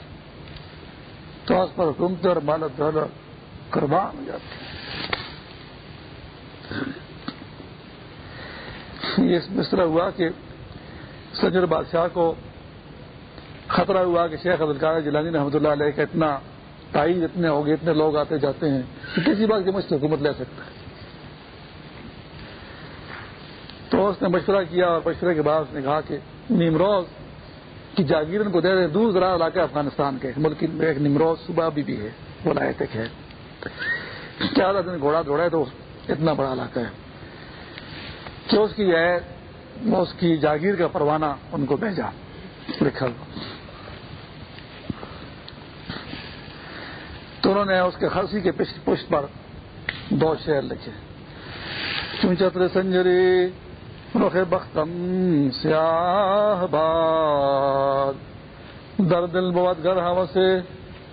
تو اس پر حکومت اور مالت دولت قربان ہو جاتی یہ اس طرح ہوا کہ سجر بادشاہ کو خطرہ ہوا کہ شیخ عبدالکار جیلانی رحمۃ اللہ علیہ کا اتنا تائید اتنے ہو گئے اتنے لوگ آتے جاتے ہیں کہ کسی بات کی مجھ سے حکومت لے سکتا ہے۔ تو اس نے مشورہ کیا اور مشورے کے بعد اس نے کہا کہ نیمروز کی جاگیرن کو دے دیں دور دراز علاقے افغانستان کے ملک ایک نمروز صبح بھی, بھی ہے وہ لائے تک ہے۔ کیا دن گھوڑا دوڑا ہے تو اتنا بڑا علاقہ ہے کہ اس کی ہے اس کی جاگیر کا پروانہ ان کو بھیجا، لکھا تو انہوں نے اس کے خرسی کے پشت پر دو شعر لکھے۔ چونچتر سنجری رخ بختم سیاہ باد، در دل بہت گر ہوا سے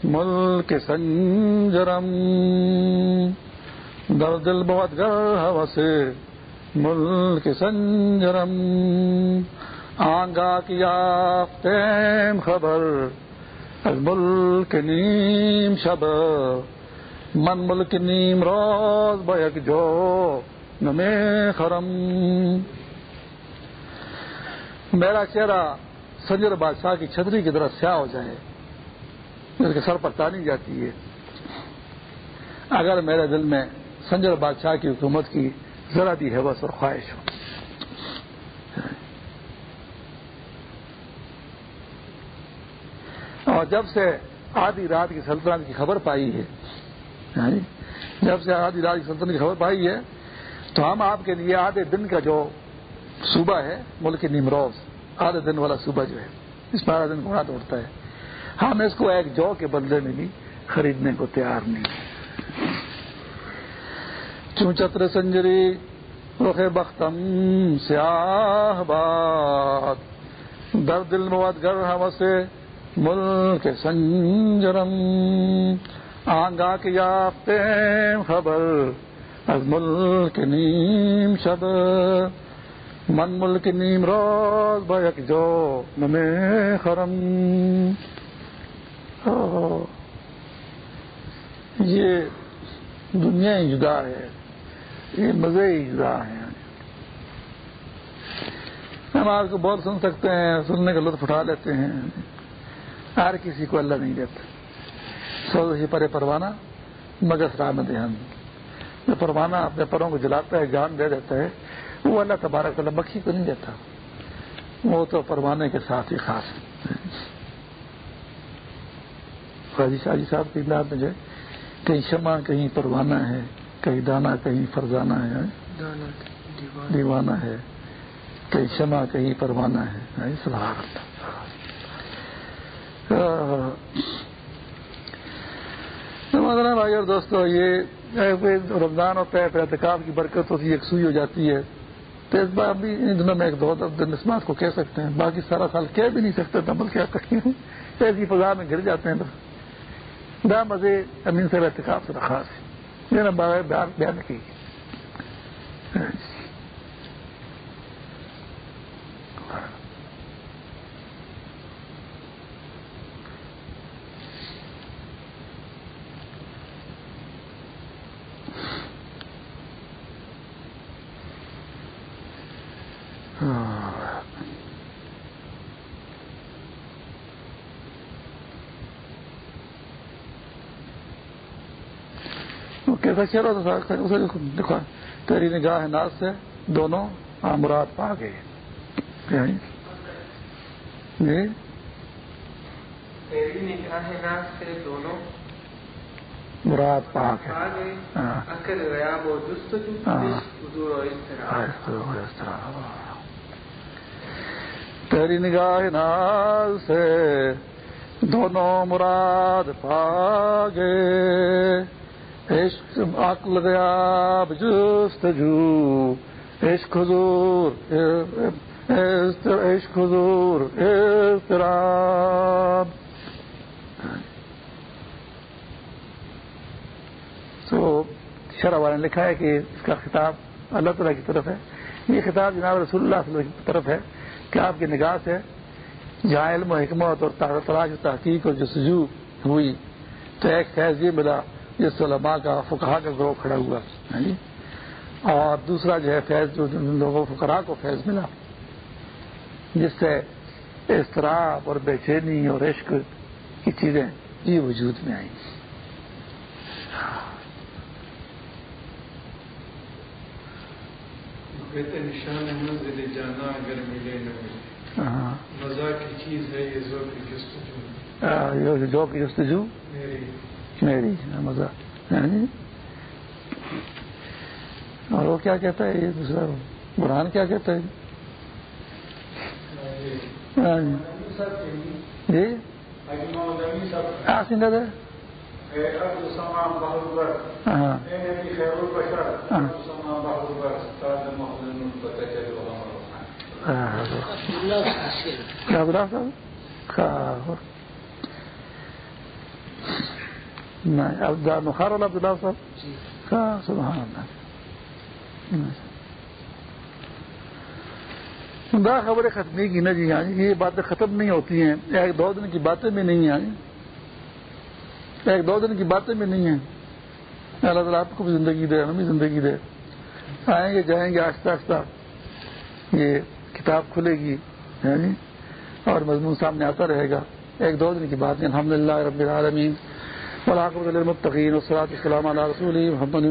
ملک سنجرم۔ در دل بہت گر ہوا سے ملک سنجرم۔ آنگا کی آفتیم خبر، از ملک نیم شب۔ من ملک نیم روز بیک جو نمے خرم۔ میرا چہرہ سنجر بادشاہ کی چھتری کی طرح سیاہ ہو جائے۔ میرے کے سر پر تانی جاتی ہے اگر میرے دل میں سنجر بادشاہ کی حکومت کی ذرا بھی حوث اور خواہش ہو۔ اور جب سے آدھی رات کی سلطنت کی خبر پائی ہے یعنی جب سے آدھی رات کی سلطنت کی خبر پائی ہے، تو ہم آپ کے لیے آدھے دن کا جو صوبہ ہے، ملک نمروز، آدھے دن والا صوبہ جو ہے، اس میں آدھا دن گھوڑا دوڑتا ہے۔ ہم اس کو ایک جو کے بدلے میں بھی خریدنے کو تیار نہیں چونچتر سنجری رخ بختم سیاہ باد۔ در دل مواد گر ہم سے ملک سنجرم۔ آنگا کی یافتے خبر از ملک نیم شب۔ من ملک نیم روز بیک جو نمے خرم۔ یہ دنیا ہی جدا ہے، یہ مزے ہی جدا ہیں ہم آپ کو بہت سن سکتے ہیں، سننے کا لطف اٹھا لیتے ہیں۔ ہر کسی کو اللہ نہیں دیتا۔ سو پرے پروانہ مگس رام دہن۔ جو پروانہ اپنے پروں کو جلاتا ہے، جان دے دیتا ہے، وہ اللہ تبارک اللہ مکھی کو نہیں دیتا۔ وہ تو پروانے کے ساتھ ہی خاص ہے۔ خاجی شاہجی صاحب کی میں جو کہیں شمع کہیں پروانہ ہے کہیں دانا کہیں فرزانہ ہے دیوانہ۔ ہے کہیں شمع کہیں پروانہ ہے بھائی اور دوستو یہ رمضان ہوتا ہے احتکاب کی برکت ہوتی ہے ایک سوئی ہو جاتی ہے۔ تو اس بار بھی ان دنوں میں ایک دو دن اس بات کو کہہ سکتے ہیں باقی سارا سال کہہ بھی نہیں سکتے ہیں ایسی فضا میں گر جاتے ہیں۔ دا مزے امین صاحب احتکاب سے رکھا سے میرا بار بیان کی تھا اسے دیکھو تیری نگاہ ناز سے دونوں مراد پا گئے۔ دونوں مراد پاک ہے تیری نگاہ ناز سے دونوں مراد پاگے عشق عقل گیا جستجو عشق حضور عشق حضور اضطراب تو شرح والے نے لکھا ہے کہ اس کا خطاب اللہ تعالیٰ کی طرف ہے۔ یہ خطاب جناب رسول اللہ صلی اللہ علیہ وسلم کی طرف ہے کہ آپ کی نگاہ سے جہاں علم و حکمت اور تلاش و تحقیق اور جسجو ہوئی، تو ایک فیض یہ ملا جس علماء کا فقہا کا گروہ کھڑا ہوا ہاں جی؟ اور دوسرا جو ہے فیض جو لوگوں فقراء کو فیض ملا جس سے اضطراب اور بے چینی اور عشق کی چیزیں یہ وجود میں آئیں۔ کہتے نشان جانا اگر ملے نہ ملے۔ ہاں۔ مزہ کی چیز ہے یہ ذوق کی جستجو۔ آ، یہ جو کی جستجو؟ میری مزہ یعنی اور وہ کیا کہتا ہے؟ یہ دوسرا برہان کیا کہتا ہے؟ ہاں جی۔ جی؟ ہاں۔ سنگا دے ہاں۔, ہاں،, ہاں۔ صاحب؟ نخار والا عبد اللہ صاحب؟ ہاں سبحان اللہ. دا خبریں ختم کی نا جی ہاں جی یہ باتیں ختم نہیں ہوتی ہیں۔ ایک دو دن کی باتیں بھی نہیں ہیں۔ ایک دو دن کی باتیں بھی نہیں ہیں۔ اللہ تعالیٰ آپ کو بھی زندگی دے ہمیں بھی زندگی دے۔ آئیں گے جائیں گے آہستہ آہستہ یہ کتاب کھلے گی جی اور مضمون سامنے آتا رہے گا۔ ایک دو دن کی بات الحمد للہ رب العالمین۔ ولاقب المطقین والسلام علی رسول محمد